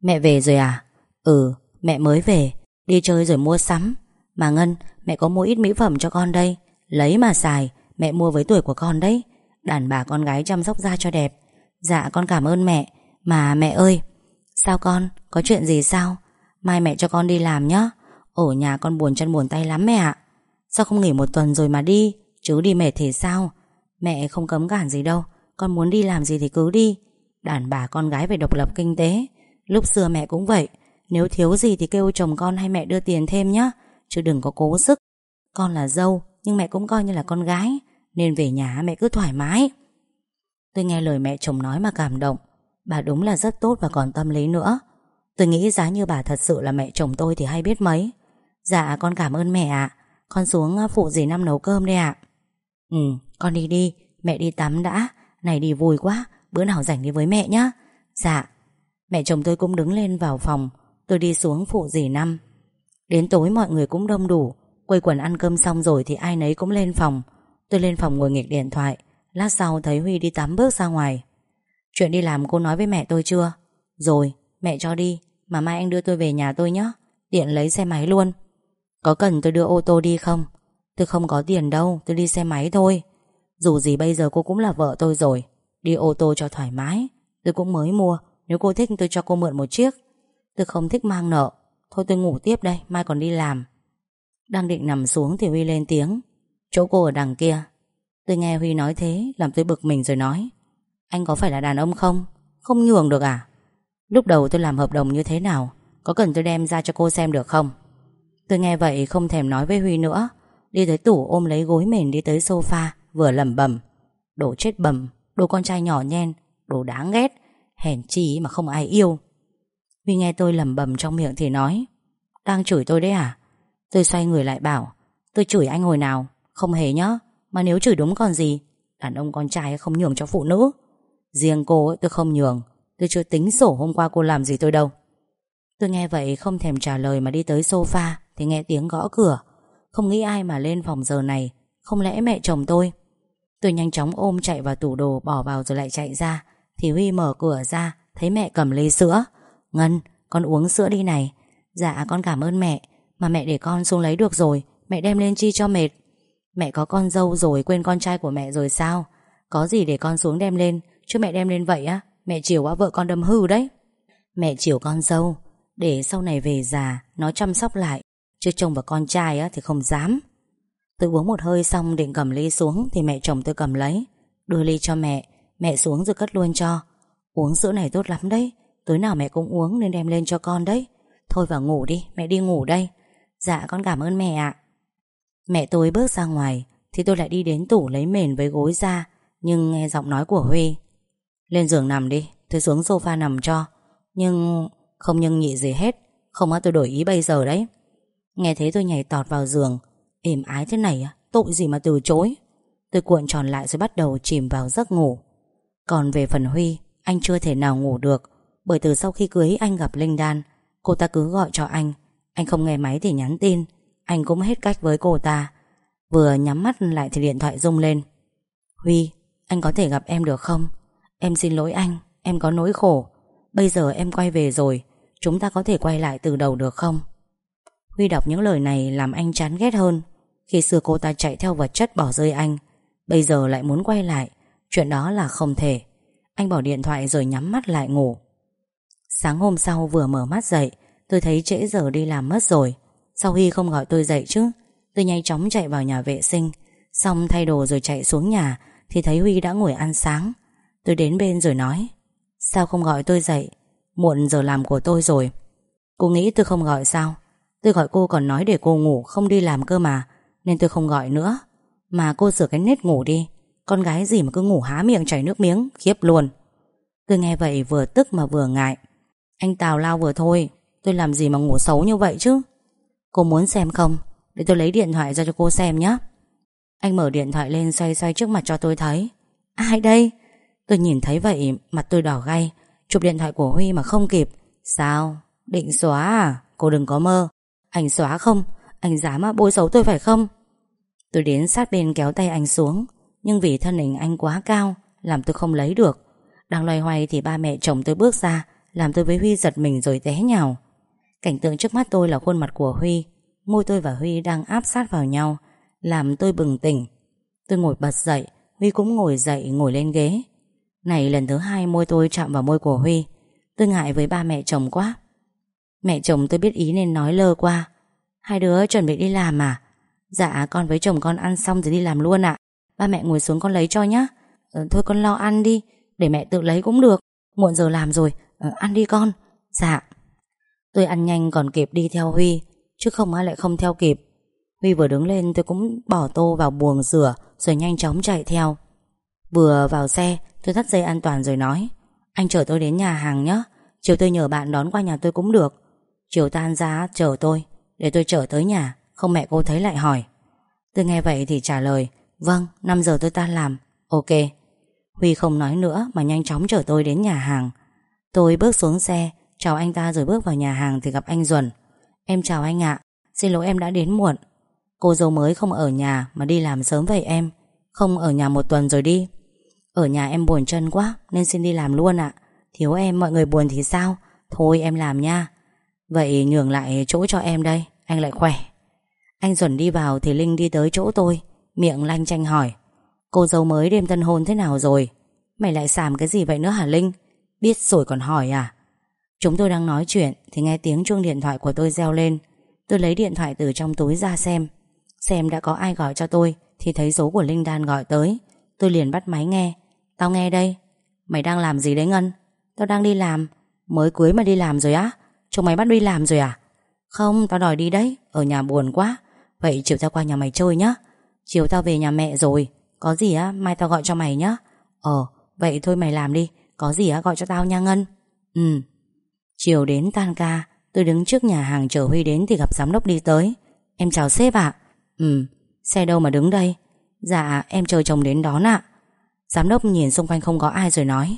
Mẹ về rồi à? Ừ mẹ mới về, Đi chơi rồi mua sắm. Mà Ngân, mẹ có mua ít mỹ phẩm cho con đây. Lấy mà xài, Mẹ mua với tuổi của con đấy. Đàn bà con gái chăm sóc da cho đẹp. Dạ con cảm ơn mẹ. Mà mẹ ơi, Sao con? Có chuyện gì sao? Mai mẹ cho con đi làm nhé Ở nhà con buồn chân buồn tay lắm mẹ ạ. Sao không nghỉ một tuần rồi mà đi? Chứ đi mệt thì sao? Mẹ không cấm cản gì đâu. Con muốn đi làm gì thì cứ đi. Đàn bà con gái phải độc lập kinh tế. Lúc xưa mẹ cũng vậy. Nếu thiếu gì thì kêu chồng con hay mẹ đưa tiền thêm nhé Chứ đừng có cố sức. Con là dâu, nhưng mẹ cũng coi như là con gái. Nên về nhà mẹ cứ thoải mái. Tôi nghe lời mẹ chồng nói mà cảm động. Bà đúng là rất tốt và còn tâm lý nữa. Tôi nghĩ giá như bà thật sự là mẹ chồng tôi thì hay biết mấy. Dạ con cảm ơn mẹ ạ. Con xuống à, phụ dì năm nấu cơm đây ạ. Ừ con đi đi. Mẹ đi tắm đã. Này đi vui quá. Bữa nào rảnh đi với mẹ nhá. Dạ. Mẹ chồng tôi cũng đứng lên vào phòng. Tôi đi xuống phụ dì năm. Đến tối mọi người cũng đông đủ. Quây quần ăn cơm xong rồi thì ai nấy cũng lên phòng. Tôi lên phòng ngồi nghịch điện thoại. Lát sau thấy Huy đi tắm bước ra ngoài. Chuyện đi làm cô nói với mẹ tôi chưa? Rồi mẹ cho đi, Mà mai anh đưa tôi về nhà tôi nhé. Tiện lấy xe máy luôn. Có cần tôi đưa ô tô đi không? Tôi không có tiền đâu, tôi đi xe máy thôi. Dù gì bây giờ cô cũng là vợ tôi rồi. Đi ô tô cho thoải mái. Tôi cũng mới mua. Nếu cô thích, tôi cho cô mượn một chiếc. Tôi không thích mang nợ. Thôi tôi ngủ tiếp đây, Mai còn đi làm. Đang định nằm xuống thì Huy lên tiếng. Chỗ cô ở đằng kia. Tôi nghe Huy nói thế, Làm tôi bực mình rồi nói. Anh có phải là đàn ông không? Không nhường được à? Lúc đầu tôi làm hợp đồng như thế nào? Có cần tôi đem ra cho cô xem được không? Tôi nghe vậy không thèm nói với Huy nữa. Đi tới tủ ôm lấy gối mền đi tới sofa, Vừa lẩm bẩm. Đồ chết bầm, Đồ con trai nhỏ nhen, Đồ đáng ghét, Hèn chi mà không ai yêu. Huy nghe tôi lẩm bẩm trong miệng thì nói, Đang chửi tôi đấy à? Tôi xoay người lại bảo, Tôi chửi anh hồi nào? Không hề nhá Mà nếu chửi đúng còn gì? Đàn ông con trai không nhường cho phụ nữ. Riêng cô ấy tôi không nhường. Tôi chưa tính sổ hôm qua cô làm gì tôi đâu. Tôi nghe vậy không thèm trả lời mà đi tới sofa, Thì nghe tiếng gõ cửa. Không nghĩ ai mà lên phòng giờ này, Không lẽ mẹ chồng tôi? Tôi nhanh chóng ôm chạy vào tủ đồ, Bỏ vào rồi lại chạy ra. Thì Huy mở cửa ra, Thấy mẹ cầm ly sữa. Ngân, con uống sữa đi này. Dạ con cảm ơn mẹ, Mà mẹ để con xuống lấy được rồi, Mẹ đem lên chi cho mệt. Mẹ có con dâu rồi, quên con trai của mẹ rồi sao? Có gì để con xuống đem lên, Chứ mẹ đem lên vậy á? Mẹ chiều quá vợ con đâm hư đấy. Mẹ chiều con dâu Để sau này về già Nó chăm sóc lại. Chứ chồng và con trai á thì không dám. Tôi uống một hơi xong định cầm ly xuống Thì mẹ chồng tôi cầm lấy. Đưa ly cho mẹ Mẹ xuống rồi cất luôn cho. Uống sữa này tốt lắm đấy Tối nào mẹ cũng uống nên đem lên cho con đấy. Thôi vào ngủ đi, mẹ đi ngủ đây. Dạ con cảm ơn mẹ ạ. Mẹ tôi bước ra ngoài Thì tôi lại đi đến tủ lấy mền với gối ra Nhưng nghe giọng nói của Huy. Lên giường nằm đi, Tôi xuống sofa nằm cho. Nhưng không nhưng nhị gì hết, Không á tôi đổi ý bây giờ đấy. Nghe thấy tôi nhảy tọt vào giường. Êm ái thế này à Tội gì mà từ chối. Tôi cuộn tròn lại rồi bắt đầu chìm vào giấc ngủ. Còn về phần Huy, Anh chưa thể nào ngủ được, Bởi từ sau khi cưới anh gặp Linh Đan, Cô ta cứ gọi cho anh. Anh không nghe máy thì nhắn tin. Anh cũng hết cách với cô ta. Vừa nhắm mắt lại thì điện thoại rung lên. Huy, Anh có thể gặp em được không? Em xin lỗi anh, Em có nỗi khổ. Bây giờ em quay về rồi, Chúng ta có thể quay lại từ đầu được không? Huy đọc những lời này làm anh chán ghét hơn. Khi xưa cô ta chạy theo vật chất bỏ rơi anh, Bây giờ lại muốn quay lại, Chuyện đó là không thể. Anh bỏ điện thoại rồi nhắm mắt lại ngủ. Sáng hôm sau vừa mở mắt dậy, Tôi thấy trễ giờ đi làm mất rồi. Sau Huy không gọi tôi dậy chứ? Tôi nhanh chóng chạy vào nhà vệ sinh. Xong thay đồ rồi chạy xuống nhà, Thì thấy Huy đã ngồi ăn sáng. Tôi đến bên rồi nói, Sao không gọi tôi dậy? Muộn giờ làm của tôi rồi. Cô nghĩ tôi không gọi sao? Tôi gọi cô còn nói để cô ngủ, không đi làm cơ mà, Nên tôi không gọi nữa. Mà cô sửa cái nết ngủ đi, Con gái gì mà cứ ngủ há miệng chảy nước miếng, Khiếp luôn. Tôi nghe vậy vừa tức mà vừa ngại. Anh Tào lao vừa thôi, Tôi làm gì mà ngủ xấu như vậy chứ? Cô muốn xem không? Để tôi lấy điện thoại ra cho cô xem nhé Anh mở điện thoại lên xoay xoay trước mặt cho tôi thấy. Ai đây? Tôi nhìn thấy vậy, mặt tôi đỏ gay. Chụp điện thoại của Huy mà không kịp. Sao? Định xóa à? Cô đừng có mơ. Anh xóa không? Anh dám bôi xấu tôi phải không? Tôi đến sát bên kéo tay anh xuống. Nhưng vì thân hình anh quá cao, Làm tôi không lấy được. Đang loay hoay thì ba mẹ chồng tôi bước ra, Làm tôi với Huy giật mình rồi té nhào. Cảnh tượng trước mắt tôi là khuôn mặt của Huy. Môi tôi và Huy đang áp sát vào nhau, Làm tôi bừng tỉnh. Tôi ngồi bật dậy, Huy cũng ngồi dậy, ngồi lên ghế. Này lần thứ hai môi tôi chạm vào môi của Huy. Tôi ngại với ba mẹ chồng quá. Mẹ chồng tôi biết ý nên nói lơ qua. Hai đứa chuẩn bị đi làm à? Dạ con với chồng con ăn xong rồi đi làm luôn ạ. Ba mẹ ngồi xuống con lấy cho nhá. Ừ, Thôi con lo ăn đi Để mẹ tự lấy cũng được. Muộn giờ làm rồi ừ, Ăn đi con. Dạ. Tôi ăn nhanh còn kịp đi theo Huy Chứ không ai lại không theo kịp. Huy vừa đứng lên tôi cũng bỏ tô vào buồng rửa Rồi nhanh chóng chạy theo. Vừa vào xe tôi thắt dây an toàn rồi nói, Anh chở tôi đến nhà hàng nhé Chiều tôi nhờ bạn đón qua nhà tôi cũng được. Chiều tan ra, chờ tôi, Để tôi chở tới nhà, Không mẹ cô thấy lại hỏi. Tôi nghe vậy thì trả lời Vâng 5 giờ tôi tan làm, Ok. Huy không nói nữa mà nhanh chóng chở tôi đến nhà hàng. Tôi bước xuống xe, Chào anh ta rồi bước vào nhà hàng thì gặp anh Duẩn. Em chào anh ạ, Xin lỗi em đã đến muộn. Cô dâu mới không ở nhà mà đi làm sớm vậy em. Không ở nhà một tuần rồi đi. Ở nhà em buồn chân quá, Nên xin đi làm luôn ạ. Thiếu em, mọi người buồn thì sao? Thôi em làm nha. Vậy nhường lại chỗ cho em đây, Anh lại khỏe. Anh Duẩn đi vào thì Linh đi tới chỗ tôi, Miệng lanh chanh hỏi. Cô dâu mới đêm tân hôn thế nào rồi? Mày lại xàm cái gì vậy nữa hả Linh? Biết rồi còn hỏi à? Chúng tôi đang nói chuyện Thì nghe tiếng chuông điện thoại của tôi reo lên. Tôi lấy điện thoại từ trong túi ra xem. Xem đã có ai gọi cho tôi Thì thấy số của Linh Đan gọi tới. Tôi liền bắt máy nghe. Tao nghe đây. Mày đang làm gì đấy Ngân? Tao đang đi làm. Mới cưới mà đi làm rồi á. Chúng mày bắt đi làm rồi à? Không, tao đòi đi đấy. Ở nhà buồn quá. Vậy chiều tao qua nhà mày chơi nhá. Chiều tao về nhà mẹ rồi. Có gì á, mai tao gọi cho mày nhá. Ờ vậy thôi mày làm đi. Có gì á, gọi cho tao nha Ngân. Ừ. Chiều đến tan ca, Tôi đứng trước nhà hàng chờ Huy đến thì gặp giám đốc đi tới. Em chào sếp ạ. Ừ Xe đâu mà đứng đây? Dạ em chờ chồng đến đón ạ. Giám đốc nhìn xung quanh không có ai rồi nói,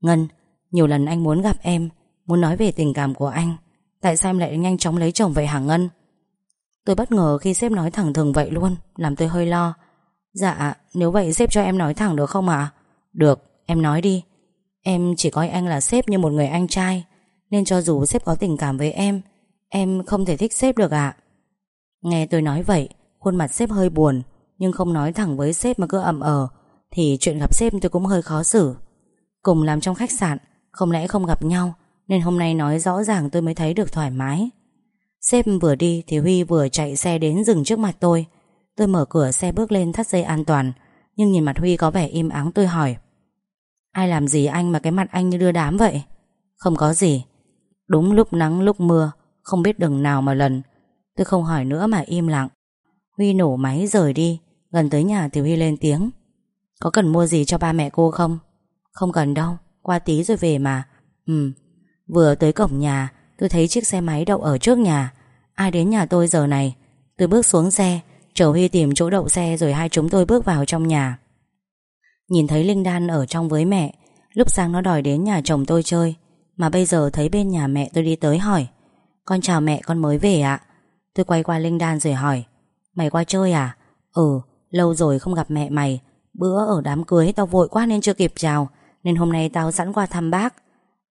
Ngân, Nhiều lần anh muốn gặp em, Muốn nói về tình cảm của anh, Tại sao em lại nhanh chóng lấy chồng vậy hả Ngân? Tôi bất ngờ khi sếp nói thẳng thừng vậy luôn, Làm tôi hơi lo. Dạ nếu vậy sếp cho em nói thẳng được không ạ? Được, em nói đi. Em chỉ coi anh là sếp như một người anh trai, Nên cho dù sếp có tình cảm với em Em không thể thích sếp được ạ. Nghe tôi nói vậy, Khuôn mặt sếp hơi buồn, Nhưng không nói thẳng với sếp mà cứ ẩm ờ. Thì chuyện gặp sếp tôi cũng hơi khó xử. Cùng làm trong khách sạn, Không lẽ không gặp nhau, Nên hôm nay nói rõ ràng tôi mới thấy được thoải mái. Sếp vừa đi Thì Huy vừa chạy xe đến dừng trước mặt tôi. Tôi mở cửa xe bước lên thắt dây an toàn, Nhưng nhìn mặt Huy có vẻ im ắng tôi hỏi, Ai làm gì anh mà cái mặt anh như đưa đám vậy? Không có gì. Đúng lúc nắng, lúc mưa, Không biết đường nào mà lần. Tôi không hỏi nữa mà im lặng. Huy nổ máy rời đi, Gần tới nhà thì Huy lên tiếng có cần mua gì cho ba mẹ cô không? Không cần đâu, qua tí rồi về mà. Ừ, vừa tới cổng nhà Tôi thấy chiếc xe máy đậu ở trước nhà. Ai đến nhà tôi giờ này? Tôi bước xuống xe Chở Huy tìm chỗ đậu xe rồi hai chúng tôi bước vào trong nhà. Nhìn thấy Linh Đan ở trong với mẹ Lúc sáng nó đòi đến nhà chồng tôi chơi Mà bây giờ thấy bên nhà mẹ tôi đi tới hỏi Con chào mẹ con mới về ạ? Tôi quay qua Linh Đan rồi hỏi Mày qua chơi à? Ừ, lâu rồi không gặp mẹ mày. Bữa ở đám cưới tao vội quá nên chưa kịp chào Nên hôm nay tao sẵn qua thăm bác.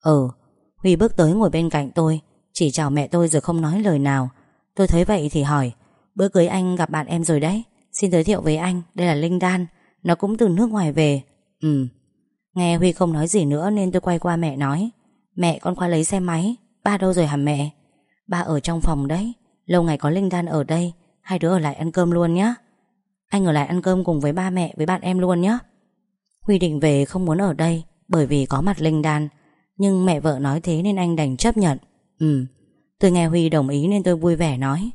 Ừ, Huy bước tới ngồi bên cạnh tôi Chỉ chào mẹ tôi rồi không nói lời nào. Tôi thấy vậy thì hỏi Bữa cưới anh gặp bạn em rồi đấy Xin giới thiệu với anh, đây là Linh Đan Nó cũng từ nước ngoài về. Ừ Nghe Huy không nói gì nữa nên tôi quay qua mẹ nói Mẹ con qua lấy xe máy Ba đâu rồi hả mẹ? Ba ở trong phòng đấy Lâu ngày có Linh Đan ở đây Hai đứa ở lại ăn cơm luôn nhé anh ở lại ăn cơm cùng với ba mẹ, với bạn em luôn nhé Huy định về không muốn ở đây Bởi vì có mặt Linh Đan, Nhưng mẹ vợ nói thế nên anh đành chấp nhận. Ừ Tôi nghe Huy đồng ý nên tôi vui vẻ nói.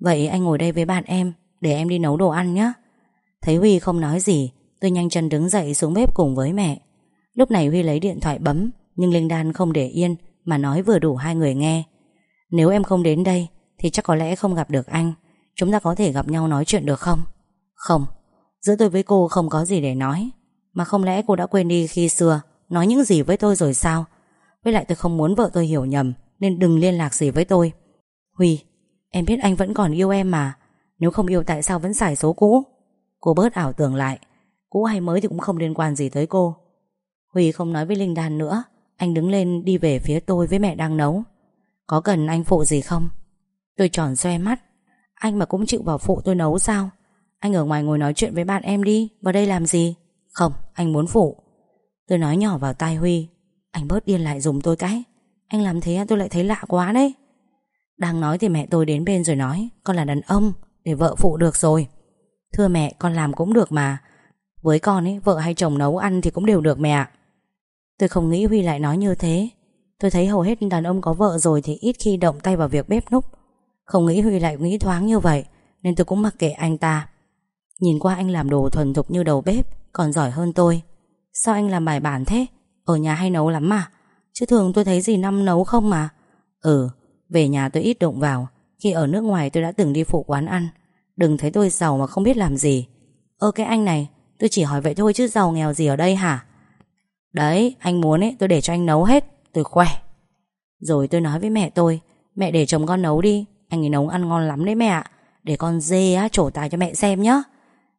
Vậy anh ngồi đây với bạn em, Để em đi nấu đồ ăn nhé Thấy Huy không nói gì, Tôi nhanh chân đứng dậy xuống bếp cùng với mẹ. Lúc này Huy lấy điện thoại bấm, Nhưng Linh Đan không để yên Mà nói vừa đủ hai người nghe. Nếu em không đến đây Thì chắc có lẽ không gặp được anh. Chúng ta có thể gặp nhau nói chuyện được không? Không, Giữa tôi với cô không có gì để nói. Mà không lẽ cô đã quên đi khi xưa Nói những gì với tôi rồi sao? Với lại tôi không muốn vợ tôi hiểu nhầm, Nên đừng liên lạc gì với tôi. Huy, Em biết anh vẫn còn yêu em mà. Nếu không yêu tại sao vẫn xài số cũ? Cô bớt ảo tưởng lại. Cũ hay mới thì cũng không liên quan gì tới cô. Huy không nói với Linh Đan nữa. Anh đứng lên đi về phía tôi với mẹ đang nấu. Có cần anh phụ gì không? Tôi tròn xoe mắt. Anh mà cũng chịu vào phụ tôi nấu sao? Anh ở ngoài ngồi nói chuyện với bạn em đi, Vào đây làm gì? Không, anh muốn phụ. Tôi nói nhỏ vào tai Huy. Anh bớt điên lại dùng tôi cái. Anh làm thế tôi lại thấy lạ quá đấy. Đang nói thì mẹ tôi đến bên rồi nói, Con là đàn ông, Để vợ phụ được rồi. Thưa mẹ, con làm cũng được mà. Với con ấy, vợ hay chồng nấu ăn thì cũng đều được mẹ ạ. Tôi không nghĩ Huy lại nói như thế. Tôi thấy hầu hết đàn ông có vợ rồi Thì ít khi động tay vào việc bếp núc. Không nghĩ Huy lại nghĩ thoáng như vậy, Nên tôi cũng mặc kệ anh ta. Nhìn qua anh làm đồ thuần thục như đầu bếp, Còn giỏi hơn tôi. Sao anh làm bài bản thế? Ở nhà hay nấu lắm mà. Chứ thường tôi thấy gì năm nấu không mà. Ừ Về nhà tôi ít động vào. Khi ở nước ngoài tôi đã từng đi phụ quán ăn. Đừng thấy tôi giàu mà không biết làm gì. Ơ, cái anh này, Tôi chỉ hỏi vậy thôi chứ giàu nghèo gì ở đây hả? Đấy, anh muốn ấy, tôi để cho anh nấu hết. Tôi khỏe. Rồi tôi nói với mẹ tôi, Mẹ để chồng con nấu đi. Anh ấy nấu ăn ngon lắm đấy mẹ ạ. Để con dê á, trổ tài cho mẹ xem nhá.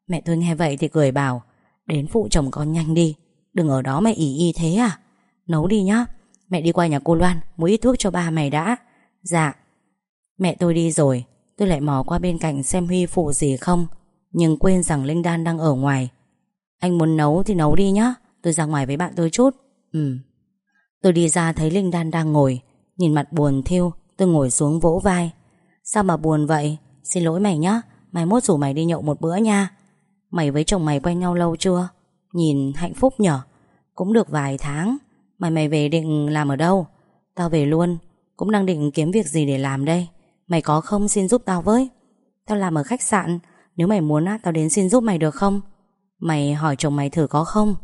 Mẹ tôi nghe vậy thì cười bảo, Đến phụ chồng con nhanh đi, Đừng ở đó mẹ ỉ y thế à? Nấu đi nhá, Mẹ đi qua nhà cô Loan, Mua ít thuốc cho ba mày đã. Dạ. Mẹ tôi đi rồi, Tôi lại mò qua bên cạnh xem Huy phụ gì không, Nhưng quên rằng Linh Đan đang ở ngoài. Anh muốn nấu thì nấu đi nhá, Tôi ra ngoài với bạn tôi chút. Ừ. Tôi đi ra thấy Linh Đan đang ngồi, Nhìn mặt buồn thiêu, Tôi ngồi xuống vỗ vai. Sao mà buồn vậy? Xin lỗi mày nhá Mày mốt rủ mày đi nhậu một bữa nha. Mày với chồng mày quen nhau lâu chưa? Nhìn hạnh phúc nhở? Cũng được vài tháng. Mày mày về định làm ở đâu? Tao về luôn. Cũng đang định kiếm việc gì để làm đây. Mày có không xin giúp tao với? Tao làm ở khách sạn. Nếu mày muốn á, tao đến xin giúp mày được không? Mày hỏi chồng mày thử có không?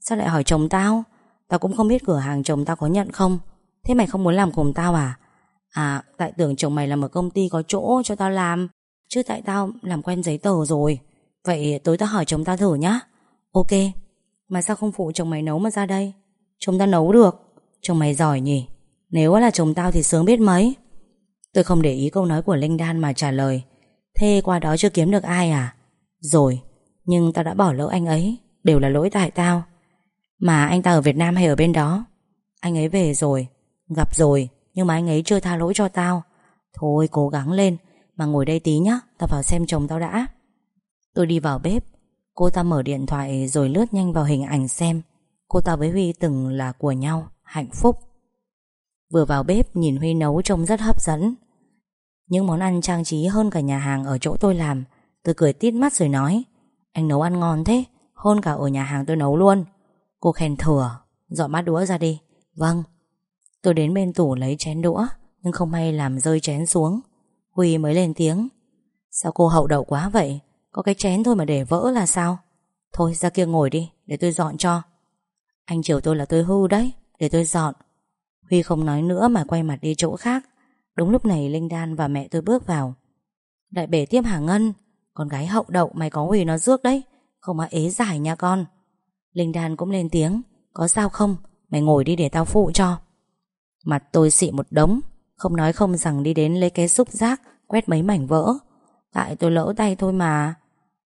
Sao lại hỏi chồng tao? Tao cũng không biết cửa hàng chồng tao có nhận không. Thế mày không muốn làm cùng tao à? À tại tưởng chồng mày làm ở công ty có chỗ cho tao làm. Chứ tại tao làm quen giấy tờ rồi. Vậy tối tao hỏi chồng ta thử nhá. Ok. Mà sao không phụ chồng mày nấu mà ra đây? Chồng ta nấu được. Chồng mày giỏi nhỉ. Nếu là chồng tao thì sướng biết mấy. Tôi không để ý câu nói của Linh Đan mà trả lời. Thế qua đó chưa kiếm được ai à? Rồi, Nhưng tao đã bỏ lỡ anh ấy. Đều là lỗi tại tao. Mà anh ta ở Việt Nam hay ở bên đó? Anh ấy về rồi. Gặp rồi, Nhưng mà anh ấy chưa tha lỗi cho tao. Thôi cố gắng lên, Mà ngồi đây tí nhá. Tao vào xem chồng tao đã. Tôi đi vào bếp. Cô ta mở điện thoại rồi lướt nhanh vào hình ảnh xem. Cô ta với Huy từng là của nhau, Hạnh phúc. Vừa vào bếp, nhìn Huy nấu trông rất hấp dẫn. Những món ăn trang trí hơn cả nhà hàng ở chỗ tôi làm. Tôi cười tít mắt rồi nói, Anh nấu ăn ngon thế, Hơn cả ở nhà hàng tôi nấu luôn. Cô khen thừa, Dọn bát đũa ra đi. Vâng. Tôi đến bên tủ lấy chén đũa, Nhưng không may làm rơi chén xuống. Huy mới lên tiếng, Sao cô hậu đậu quá vậy? Có cái chén thôi mà để vỡ là sao? Thôi, ra kia ngồi đi, Để tôi dọn cho. Anh chiều tôi là tôi hư đấy, Để tôi dọn. Huy không nói nữa mà quay mặt đi chỗ khác. Đúng lúc này Linh Đan và mẹ tôi bước vào. Đại bể tiếp Hà Ngân, Con gái hậu đậu, mày có Huy nó rước đấy, Không mà ế giải nha con. Linh Đan cũng lên tiếng, Có sao không? Mày ngồi đi để tao phụ cho. Mặt tôi xị một đống, Không nói không rằng đi đến lấy cái xúc giác Quét mấy mảnh vỡ. Tại tôi lỡ tay thôi mà.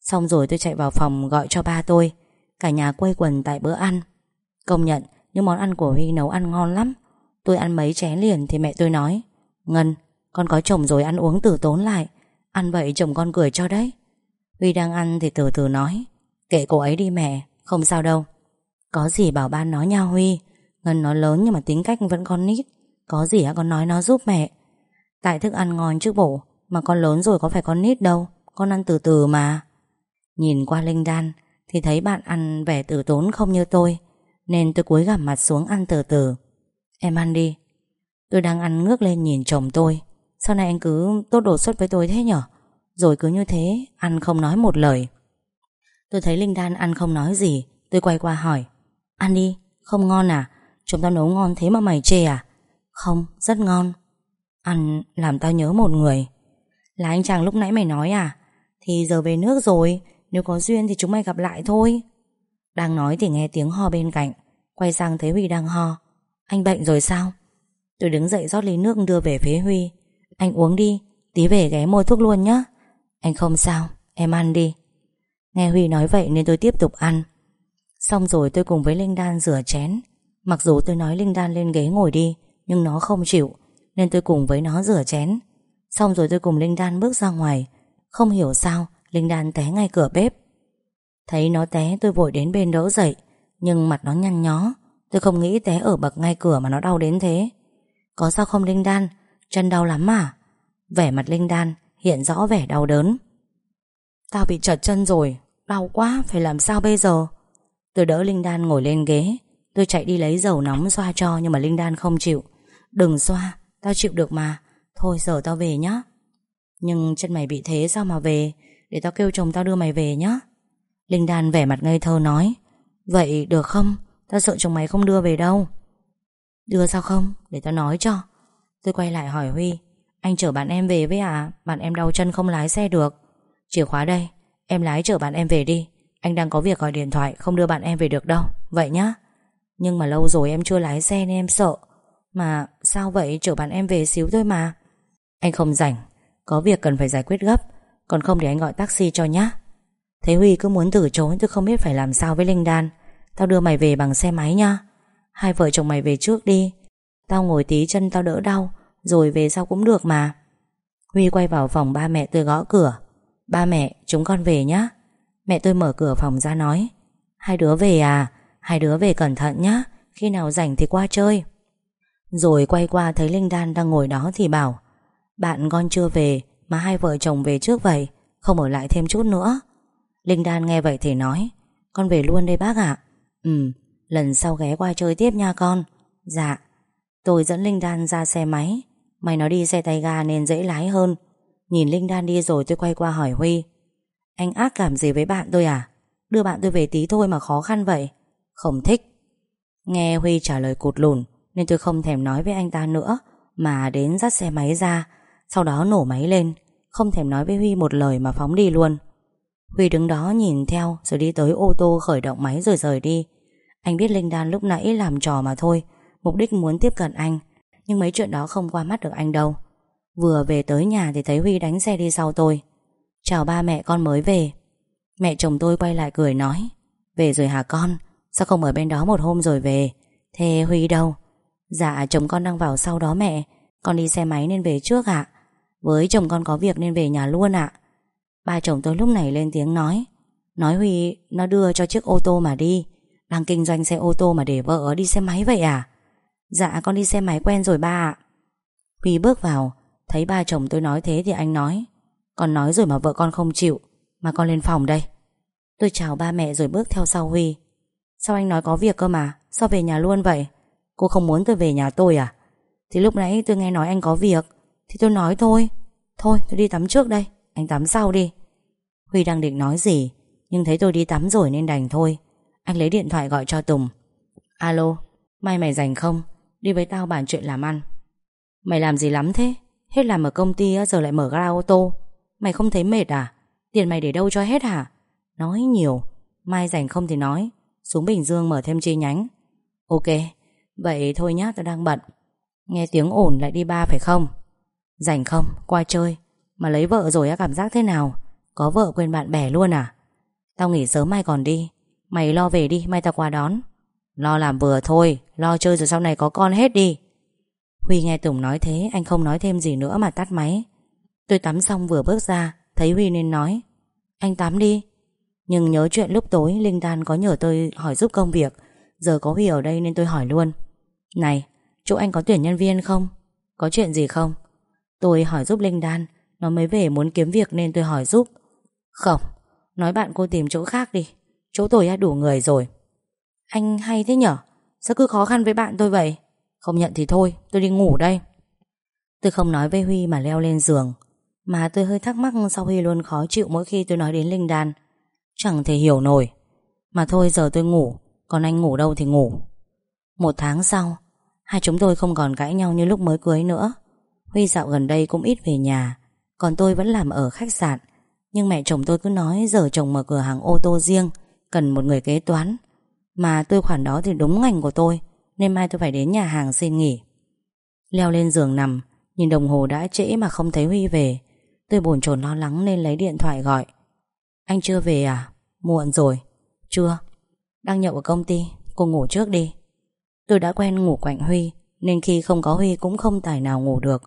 Xong rồi tôi chạy vào phòng gọi cho ba tôi. Cả nhà quây quần tại bữa ăn. Công nhận, những món ăn của Huy nấu ăn ngon lắm. Tôi ăn mấy chén liền thì mẹ tôi nói, Ngân, Con có chồng rồi ăn uống tử tốn lại. Ăn vậy chồng con cười cho đấy. Huy đang ăn thì từ từ nói, Kệ cô ấy đi mẹ, Không sao đâu. Có gì bảo ban nói nha Huy. Ngân nó lớn nhưng mà tính cách vẫn con nít. Có gì á, con nói nó giúp mẹ. Tại thức ăn ngon chứ bổ Mà con lớn rồi có phải con nít đâu. Con ăn từ từ mà. Nhìn qua Linh Đan Thì thấy bạn ăn vẻ tử tốn không như tôi Nên tôi cúi gằm mặt xuống ăn từ từ. Em ăn đi. Tôi đang ăn ngước lên nhìn chồng tôi. Sau này anh cứ tốt đột xuất với tôi thế nhở? Rồi cứ như thế Ăn không nói một lời. Tôi thấy Linh Đan ăn không nói gì Tôi quay qua hỏi. Ăn đi, không ngon à? Chúng tao nấu ngon thế mà mày chê à? Không, rất ngon. Ăn làm tao nhớ một người. Là anh chàng lúc nãy mày nói à? Thì giờ về nước rồi nếu có duyên thì chúng mày gặp lại thôi. Đang nói thì nghe tiếng ho bên cạnh Quay sang thấy Huy đang ho. Anh bệnh rồi sao? Tôi đứng dậy rót ly nước đưa về phía Huy. Anh uống đi Tí về ghé mua thuốc luôn nhé Anh không sao, em ăn đi. Nghe Huy nói vậy nên tôi tiếp tục ăn. Xong rồi tôi cùng với Linh Đan rửa chén. Mặc dù tôi nói Linh Đan lên ghế ngồi đi Nhưng nó không chịu Nên tôi cùng với nó rửa chén. Xong rồi tôi cùng Linh Đan bước ra ngoài. Không hiểu sao Linh Đan té ngay cửa bếp. Thấy nó té tôi vội đến bên đỡ dậy Nhưng mặt nó nhăn nhó. Tôi không nghĩ té ở bậc ngay cửa mà nó đau đến thế. Có sao không Linh Đan? Chân đau lắm à? Vẻ mặt Linh Đan hiện rõ vẻ đau đớn. Tao bị trật chân rồi Đau quá phải làm sao bây giờ? Tôi đỡ Linh Đan ngồi lên ghế. Tôi chạy đi lấy dầu nóng xoa cho Nhưng mà Linh Đan không chịu. Đừng xoa, tao chịu được mà. Thôi giờ tao về nhá. Nhưng chân mày bị thế sao mà về? Để tao kêu chồng tao đưa mày về nhá. Linh Đan vẻ mặt ngây thơ nói, Vậy được không? Tao sợ chồng mày không đưa về đâu. Đưa sao không? Để tao nói cho. Tôi quay lại hỏi Huy, Anh chở bạn em về với à Bạn em đau chân không lái xe được. Chìa khóa đây, Em lái chở bạn em về đi. Anh đang có việc gọi điện thoại, Không đưa bạn em về được đâu. Vậy nhá. Nhưng mà lâu rồi em chưa lái xe nên em sợ. Mà sao vậy? Chở bạn em về xíu thôi mà. Anh không rảnh. Có việc cần phải giải quyết gấp. Còn không để anh gọi taxi cho nhá. Thế Huy cứ muốn từ chối, Tôi không biết phải làm sao với Linh Đan. Tao đưa mày về bằng xe máy nha Hai vợ chồng mày về trước đi. Tao ngồi tí chân tao đỡ đau, Rồi về sau cũng được mà. Huy quay vào phòng ba mẹ tôi gõ cửa. Ba mẹ, chúng con về nhá. Mẹ tôi mở cửa phòng ra nói. Hai đứa về à? Hai đứa về cẩn thận nhá. Khi nào rảnh thì qua chơi. Rồi quay qua thấy Linh Đan đang ngồi đó thì bảo, Bạn con chưa về mà hai vợ chồng về trước vậy, Không ở lại thêm chút nữa. Linh Đan nghe vậy thì nói, Con về luôn đây bác ạ. Ừ lần sau ghé qua chơi tiếp nha con. Dạ. Tôi dẫn Linh Đan ra xe máy. Mày nó đi xe tay ga nên dễ lái hơn. Nhìn Linh Đan đi rồi tôi quay qua hỏi Huy, Anh ác cảm gì với bạn tôi à? Đưa bạn tôi về tí thôi mà khó khăn vậy. Không thích. Nghe Huy trả lời cụt lùn, Nên tôi không thèm nói với anh ta nữa, Mà đến dắt xe máy ra sau đó nổ máy lên, Không thèm nói với Huy một lời mà phóng đi luôn. Huy đứng đó nhìn theo Rồi đi tới ô tô khởi động máy rồi rời đi. Anh biết Linh Đan lúc nãy làm trò mà thôi, Mục đích muốn tiếp cận anh, Nhưng mấy chuyện đó không qua mắt được anh đâu. Vừa về tới nhà thì thấy Huy đánh xe đi sau tôi. Chào ba mẹ, con mới về. Mẹ chồng tôi quay lại cười nói, Về rồi hả con? Sao không ở bên đó một hôm rồi về? Thế Huy đâu? Dạ chồng con đang vào sau đó mẹ. Con đi xe máy nên về trước ạ. Với chồng con có việc nên về nhà luôn ạ. Ba chồng tôi lúc này lên tiếng nói Nói Huy, nó đưa cho chiếc ô tô mà đi. Đang kinh doanh xe ô tô mà để vợ đi xe máy vậy à? Dạ con đi xe máy quen rồi ba ạ. Huy bước vào, Thấy ba chồng tôi nói thế thì anh nói, Con nói rồi mà vợ con không chịu, Mà con lên phòng đây. Tôi chào ba mẹ rồi bước theo sau Huy. Sao anh nói có việc cơ mà? Sao về nhà luôn vậy? Cô không muốn tôi về nhà tôi à? Thì lúc nãy tôi nghe nói anh có việc. Thì tôi nói thôi. Thôi tôi đi tắm trước đây. Anh tắm sau đi. Huy đang định nói gì Nhưng thấy tôi đi tắm rồi nên đành thôi. Anh lấy điện thoại gọi cho Tùng. Alo, mai mày rảnh không? Đi với tao bàn chuyện làm ăn. Mày làm gì lắm thế? Hết làm ở công ty giờ lại mở gara ô tô. Mày không thấy mệt à? Tiền mày để đâu cho hết hả? Nói nhiều. Mai rảnh không thì nói. Xuống Bình Dương mở thêm chi nhánh. Ok. Vậy thôi nhá tao đang bận. Nghe tiếng ồn lại đi ba phải không? Rảnh không? Qua chơi. Mà lấy vợ rồi á, cảm giác thế nào? Có vợ quên bạn bè luôn à? Tao nghỉ sớm mai còn đi. Mày lo về đi, mai tao qua đón. Lo làm vừa thôi, Lo chơi rồi sau này có con hết đi. Huy nghe Tùng nói thế, Anh không nói thêm gì nữa mà tắt máy. Tôi tắm xong vừa bước ra, Thấy Huy nên nói, Anh tắm đi. Nhưng nhớ chuyện lúc tối, Linh Đan có nhờ tôi hỏi giúp công việc. Giờ có Huy ở đây nên tôi hỏi luôn. Này, chỗ anh có tuyển nhân viên không? Có chuyện gì không? Tôi hỏi giúp Linh Đan, Nó mới về muốn kiếm việc nên tôi hỏi giúp. Không, Nói bạn cô tìm chỗ khác đi, Chỗ tôi đã đủ người rồi. Anh hay thế nhở? Sao cứ khó khăn với bạn tôi vậy? Không nhận thì thôi, tôi đi ngủ đây. Tôi không nói với Huy mà leo lên giường, Mà tôi hơi thắc mắc sao Huy luôn khó chịu mỗi khi tôi nói đến Linh Đan. Chẳng thể hiểu nổi, Mà thôi giờ tôi ngủ, Còn anh ngủ đâu thì ngủ. Một tháng sau, Hai chúng tôi không còn cãi nhau như lúc mới cưới nữa. Huy dạo gần đây cũng ít về nhà. Còn tôi vẫn làm ở khách sạn. Nhưng mẹ chồng tôi cứ nói Giờ chồng mở cửa hàng ô tô riêng, Cần một người kế toán. Mà tôi khoản đó thì đúng ngành của tôi, Nên mai tôi phải đến nhà hàng xin nghỉ. Leo lên giường nằm, Nhìn đồng hồ đã trễ mà không thấy Huy về. Tôi bồn chồn lo lắng nên lấy điện thoại gọi. Anh chưa về à? Muộn rồi. Chưa. Đang nhậu ở công ty, Cô ngủ trước đi. Tôi đã quen ngủ quạnh Huy, Nên khi không có Huy cũng không tài nào ngủ được.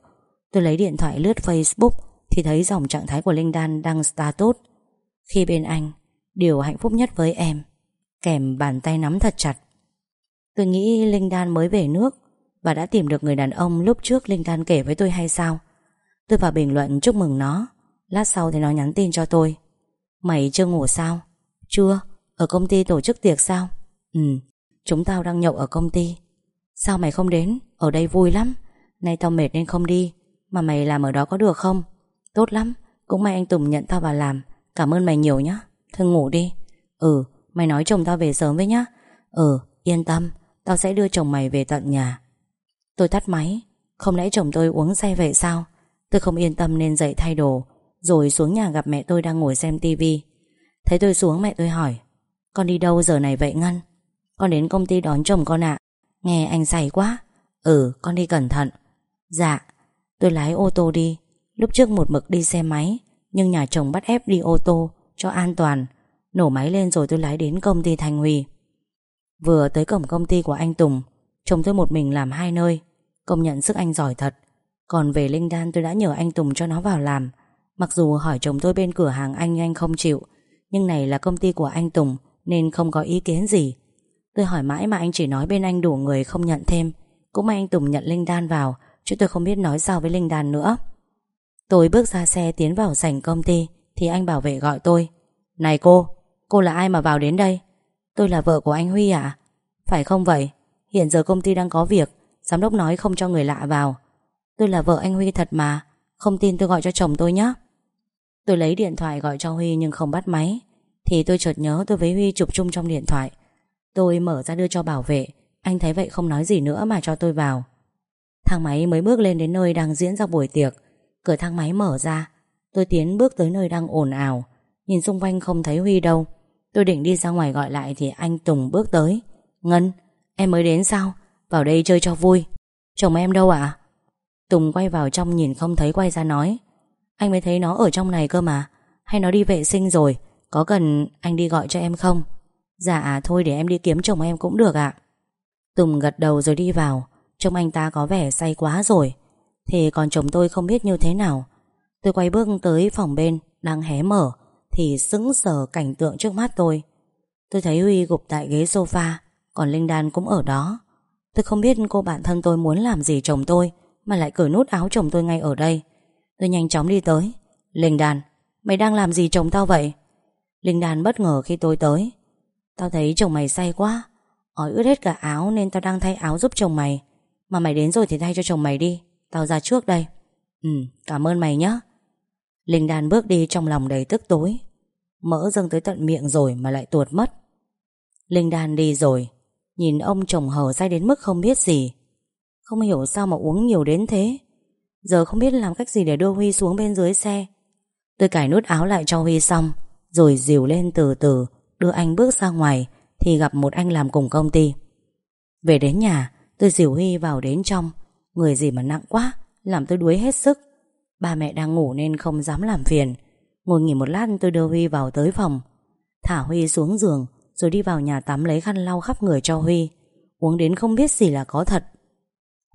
Tôi lấy điện thoại lướt Facebook Thì thấy dòng trạng thái của Linh Đan đăng status Khi bên anh, Điều hạnh phúc nhất với em, Kèm bàn tay nắm thật chặt. Tôi nghĩ Linh Đan mới về nước Và đã tìm được người đàn ông lúc trước Linh Đan kể với tôi hay sao? Tôi vào bình luận chúc mừng nó. Lát sau thì nó nhắn tin cho tôi. Mày chưa ngủ sao? Chưa. Ở công ty tổ chức tiệc sao? Ừ. Chúng tao đang nhậu ở công ty. Sao mày không đến? Ở đây vui lắm. Nay tao mệt nên không đi. Mà mày làm ở đó có được không? Tốt lắm, Cũng may anh Tùng nhận tao vào làm. Cảm ơn mày nhiều nhá. Thương ngủ đi. Ừ Mày nói chồng tao về sớm với nhá. Ừ Yên tâm, Tao sẽ đưa chồng mày về tận nhà. Tôi tắt máy. Không lẽ chồng tôi uống say vậy sao? Tôi không yên tâm nên dậy thay đồ, Rồi xuống nhà gặp mẹ tôi đang ngồi xem tivi Thấy tôi xuống, mẹ tôi hỏi, Con đi đâu giờ này vậy Ngân? Con đến công ty đón chồng con ạ. Nghe anh say quá. Ừ con đi cẩn thận. Dạ. Tôi lái ô tô đi. Lúc trước một mực đi xe máy, Nhưng nhà chồng bắt ép đi ô tô Cho an toàn. Nổ máy lên rồi tôi lái đến công ty Thành Huy. Vừa tới cổng công ty của anh Tùng, Chồng tôi một mình làm hai nơi. Công nhận sức anh giỏi thật. Còn về Linh Đan tôi đã nhờ anh Tùng cho nó vào làm. Mặc dù hỏi chồng tôi bên cửa hàng anh anh không chịu, Nhưng này là công ty của anh Tùng Nên không có ý kiến gì. Tôi hỏi mãi mà anh chỉ nói bên anh đủ người không nhận thêm. Cũng may anh Tùng nhận Linh Đan vào Chứ tôi không biết nói sao với Linh đàn nữa. Tôi bước ra xe tiến vào sảnh công ty Thì anh bảo vệ gọi tôi. Này cô, cô là ai mà vào đến đây? Tôi là vợ của anh Huy à Phải không vậy? Hiện giờ công ty đang có việc Giám đốc nói không cho người lạ vào. Tôi là vợ anh Huy thật mà Không tin tôi gọi cho chồng tôi nhé Tôi lấy điện thoại gọi cho Huy nhưng không bắt máy. Thì tôi chợt nhớ tôi với Huy chụp chung trong điện thoại. Tôi mở ra đưa cho bảo vệ Anh thấy vậy không nói gì nữa mà cho tôi vào. Thang máy mới bước lên đến nơi đang diễn ra buổi tiệc. Cửa thang máy mở ra. Tôi tiến bước tới nơi đang ồn ào. Nhìn xung quanh không thấy Huy đâu. Tôi định đi ra ngoài gọi lại Thì anh Tùng bước tới. Ngân, em mới đến sao? Vào đây chơi cho vui. Chồng em đâu ạ? Tùng quay vào trong nhìn không thấy quay ra nói. Anh mới thấy nó ở trong này cơ mà. Hay nó đi vệ sinh rồi. Có cần anh đi gọi cho em không? Dạ thôi để em đi kiếm chồng em cũng được ạ. Tùng gật đầu rồi đi vào. Trông anh ta có vẻ say quá rồi. Thì còn chồng tôi không biết như thế nào. Tôi quay bước tới phòng bên, Đang hé mở, Thì sững sờ cảnh tượng trước mắt tôi. Tôi thấy Huy gục tại ghế sofa, Còn Linh Đan cũng ở đó. Tôi không biết cô bạn thân tôi muốn làm gì chồng tôi, Mà lại cởi nút áo chồng tôi ngay ở đây. Tôi nhanh chóng đi tới. Linh Đan, Mày đang làm gì chồng tao vậy? Linh Đan bất ngờ khi tôi tới. Tao thấy chồng mày say quá. Ói ướt hết cả áo nên tao đang thay áo giúp chồng mày. Mà mày đến rồi thì thay cho chồng mày đi. Tao ra trước đây. Ừ cảm ơn mày nhé Linh Đan bước đi trong lòng đầy tức tối. Mỡ dâng tới tận miệng rồi mà lại tuột mất. Linh Đan đi rồi. Nhìn ông chồng hờ say đến mức không biết gì. Không hiểu sao mà uống nhiều đến thế. Giờ không biết làm cách gì để đưa Huy xuống bên dưới xe. Tôi cài nút áo lại cho Huy xong, Rồi dìu lên từ từ, Đưa anh bước ra ngoài Thì gặp một anh làm cùng công ty. Về đến nhà Tôi dìu Huy vào đến trong. Người gì mà nặng quá, Làm tôi đuối hết sức. Ba mẹ đang ngủ nên không dám làm phiền. Ngồi nghỉ một lát tôi đưa Huy vào tới phòng. Thả Huy xuống giường, Rồi đi vào nhà tắm lấy khăn lau khắp người cho Huy. Uống đến không biết gì là có thật.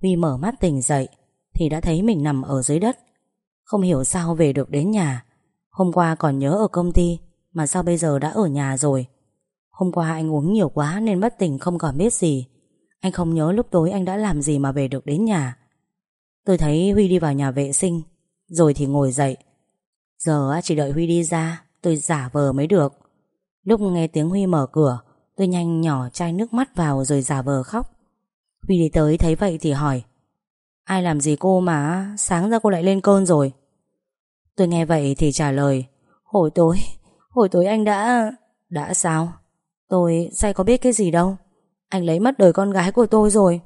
Huy mở mắt tỉnh dậy, Thì đã thấy mình nằm ở dưới đất. Không hiểu sao về được đến nhà. Hôm qua còn nhớ ở công ty, Mà sao bây giờ đã ở nhà rồi? Hôm qua anh uống nhiều quá Nên bất tỉnh không còn biết gì. Anh không nhớ lúc tối anh đã làm gì mà về được đến nhà. Tôi thấy Huy đi vào nhà vệ sinh, Rồi thì ngồi dậy. Giờ chỉ đợi Huy đi ra, Tôi giả vờ mới được. Lúc nghe tiếng Huy mở cửa, Tôi nhanh nhỏ chai nước mắt vào rồi giả vờ khóc. Huy đi tới thấy vậy thì hỏi, Ai làm gì cô mà Sáng ra cô lại lên cơn rồi. Tôi nghe vậy thì trả lời, Hồi tối Hồi tối anh đã Đã sao? Tôi, say có biết cái gì đâu. Anh lấy mất đời con gái của tôi rồi.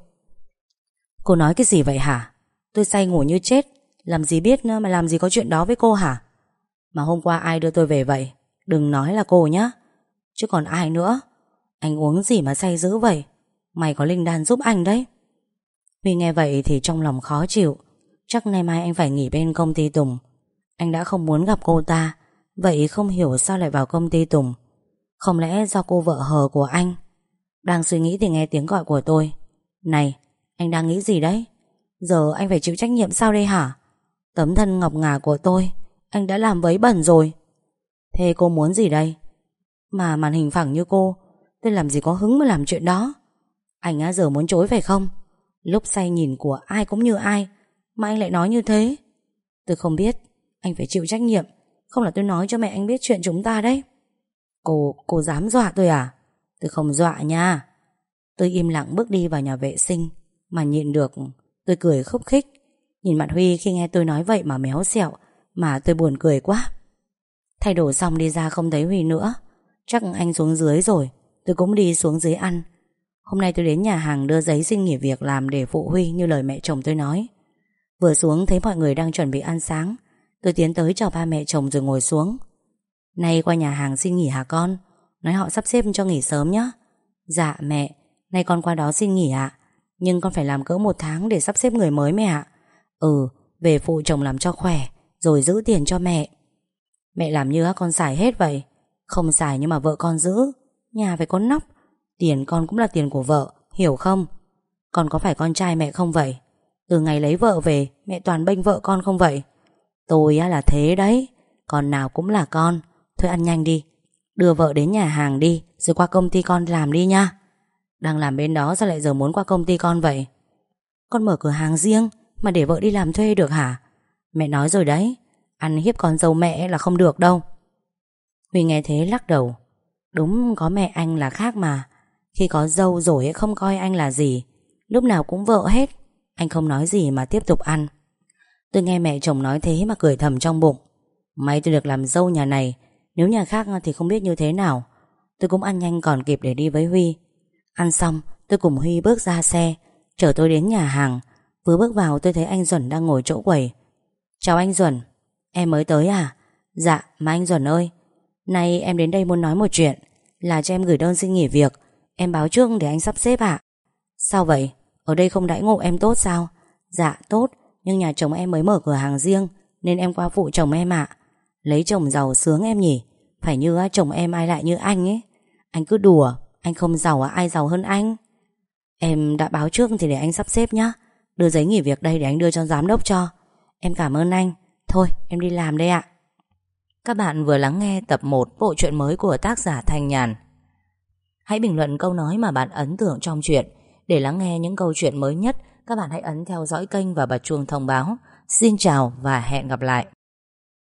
Cô nói cái gì vậy hả? Tôi say ngủ như chết. Làm gì biết mà làm gì có chuyện đó với cô hả? Mà hôm qua ai đưa tôi về vậy? Đừng nói là cô nhá. Chứ còn ai nữa? Anh uống gì mà say dữ vậy? Mày có linh đan giúp anh đấy. Huy nghe vậy thì trong lòng khó chịu. Chắc nay mai anh phải nghỉ bên công ty Tùng. Anh đã không muốn gặp cô ta. Vậy không hiểu sao lại vào công ty Tùng. Không lẽ do cô vợ hờ của anh? Đang suy nghĩ thì nghe tiếng gọi của tôi. Này Anh đang nghĩ gì đấy? Giờ anh phải chịu trách nhiệm sao đây hả? Tấm thân ngọc ngà của tôi Anh đã làm vấy bẩn rồi. Thế cô muốn gì đây? Mà màn hình phẳng như cô Tôi làm gì có hứng mà làm chuyện đó? Anh á giờ muốn chối phải không? Lúc say nhìn của ai cũng như ai Mà anh lại nói như thế. Tôi không biết Anh phải chịu trách nhiệm. Không là tôi nói cho mẹ anh biết chuyện chúng ta đấy. Cô, cô dám dọa tôi à? Tôi không dọa nha Tôi im lặng bước đi vào nhà vệ sinh, Mà nhịn được, Tôi cười khúc khích Nhìn mặt Huy khi nghe tôi nói vậy mà méo xẹo, Mà tôi buồn cười quá Thay đồ xong đi ra không thấy Huy nữa Chắc anh xuống dưới rồi, Tôi cũng đi xuống dưới ăn Hôm nay tôi đến nhà hàng đưa giấy xin nghỉ việc làm để phụ Huy như lời mẹ chồng tôi nói. Vừa xuống thấy mọi người đang chuẩn bị ăn sáng. Tôi tiến tới chào ba mẹ chồng rồi ngồi xuống. Nay qua nhà hàng xin nghỉ hả con? Nói họ sắp xếp cho nghỉ sớm nhé. Dạ mẹ, nay con qua đó xin nghỉ ạ. Nhưng con phải làm cỡ một tháng để sắp xếp người mới mẹ ạ. Ừ, về phụ chồng làm cho khỏe, rồi giữ tiền cho mẹ. Mẹ làm như con xài hết vậy. Không xài nhưng mà vợ con giữ. Nhà phải có nóc, Tiền con cũng là tiền của vợ Hiểu không Con có phải con trai mẹ không vậy Từ ngày lấy vợ về Mẹ toàn bênh vợ con không vậy Tôi á là thế đấy Con nào cũng là con Thôi ăn nhanh đi Đưa vợ đến nhà hàng đi, Rồi qua công ty con làm đi nha. Đang làm bên đó sao lại giờ muốn qua công ty con vậy? Con mở cửa hàng riêng, Mà để vợ đi làm thuê được hả? Mẹ nói rồi đấy, Ăn hiếp con dâu mẹ là không được đâu. Huy nghe thế lắc đầu. Đúng, có mẹ anh là khác mà. Khi có dâu rồi không coi anh là gì. Lúc nào cũng vợ hết. Anh không nói gì mà tiếp tục ăn. Tôi nghe mẹ chồng nói thế mà cười thầm trong bụng. May tôi được làm dâu nhà này nếu nhà khác thì không biết như thế nào. Tôi cũng ăn nhanh còn kịp để đi với Huy. Ăn xong, tôi cùng Huy bước ra xe. Chở tôi đến nhà hàng. Vừa bước vào, tôi thấy anh Duẩn đang ngồi chỗ quầy. Chào anh Duẩn, Em mới tới à? Dạ mà anh Duẩn ơi, Nay em đến đây muốn nói một chuyện. Là cho em gửi đơn xin nghỉ việc. Em báo trước để anh sắp xếp ạ. Sao vậy? Ở đây không đãi ngộ em tốt sao? Dạ tốt, Nhưng nhà chồng em mới mở cửa hàng riêng, Nên em qua phụ chồng em ạ. Lấy chồng giàu sướng em nhỉ? Phải như chồng em ai lại như anh ấy. Anh cứ đùa Anh không giàu ai giàu hơn anh. Em đã báo trước thì để anh sắp xếp nhá. Đưa giấy nghỉ việc đây để anh đưa cho giám đốc cho. Em cảm ơn anh. Thôi em đi làm đây ạ. Các bạn vừa lắng nghe tập 1 bộ truyện mới của tác giả Thanh Nhàn. Hãy bình luận câu nói mà bạn ấn tượng trong chuyện. Để lắng nghe những câu chuyện mới nhất, các bạn hãy ấn theo dõi kênh và bật chuông thông báo. Xin chào và hẹn gặp lại.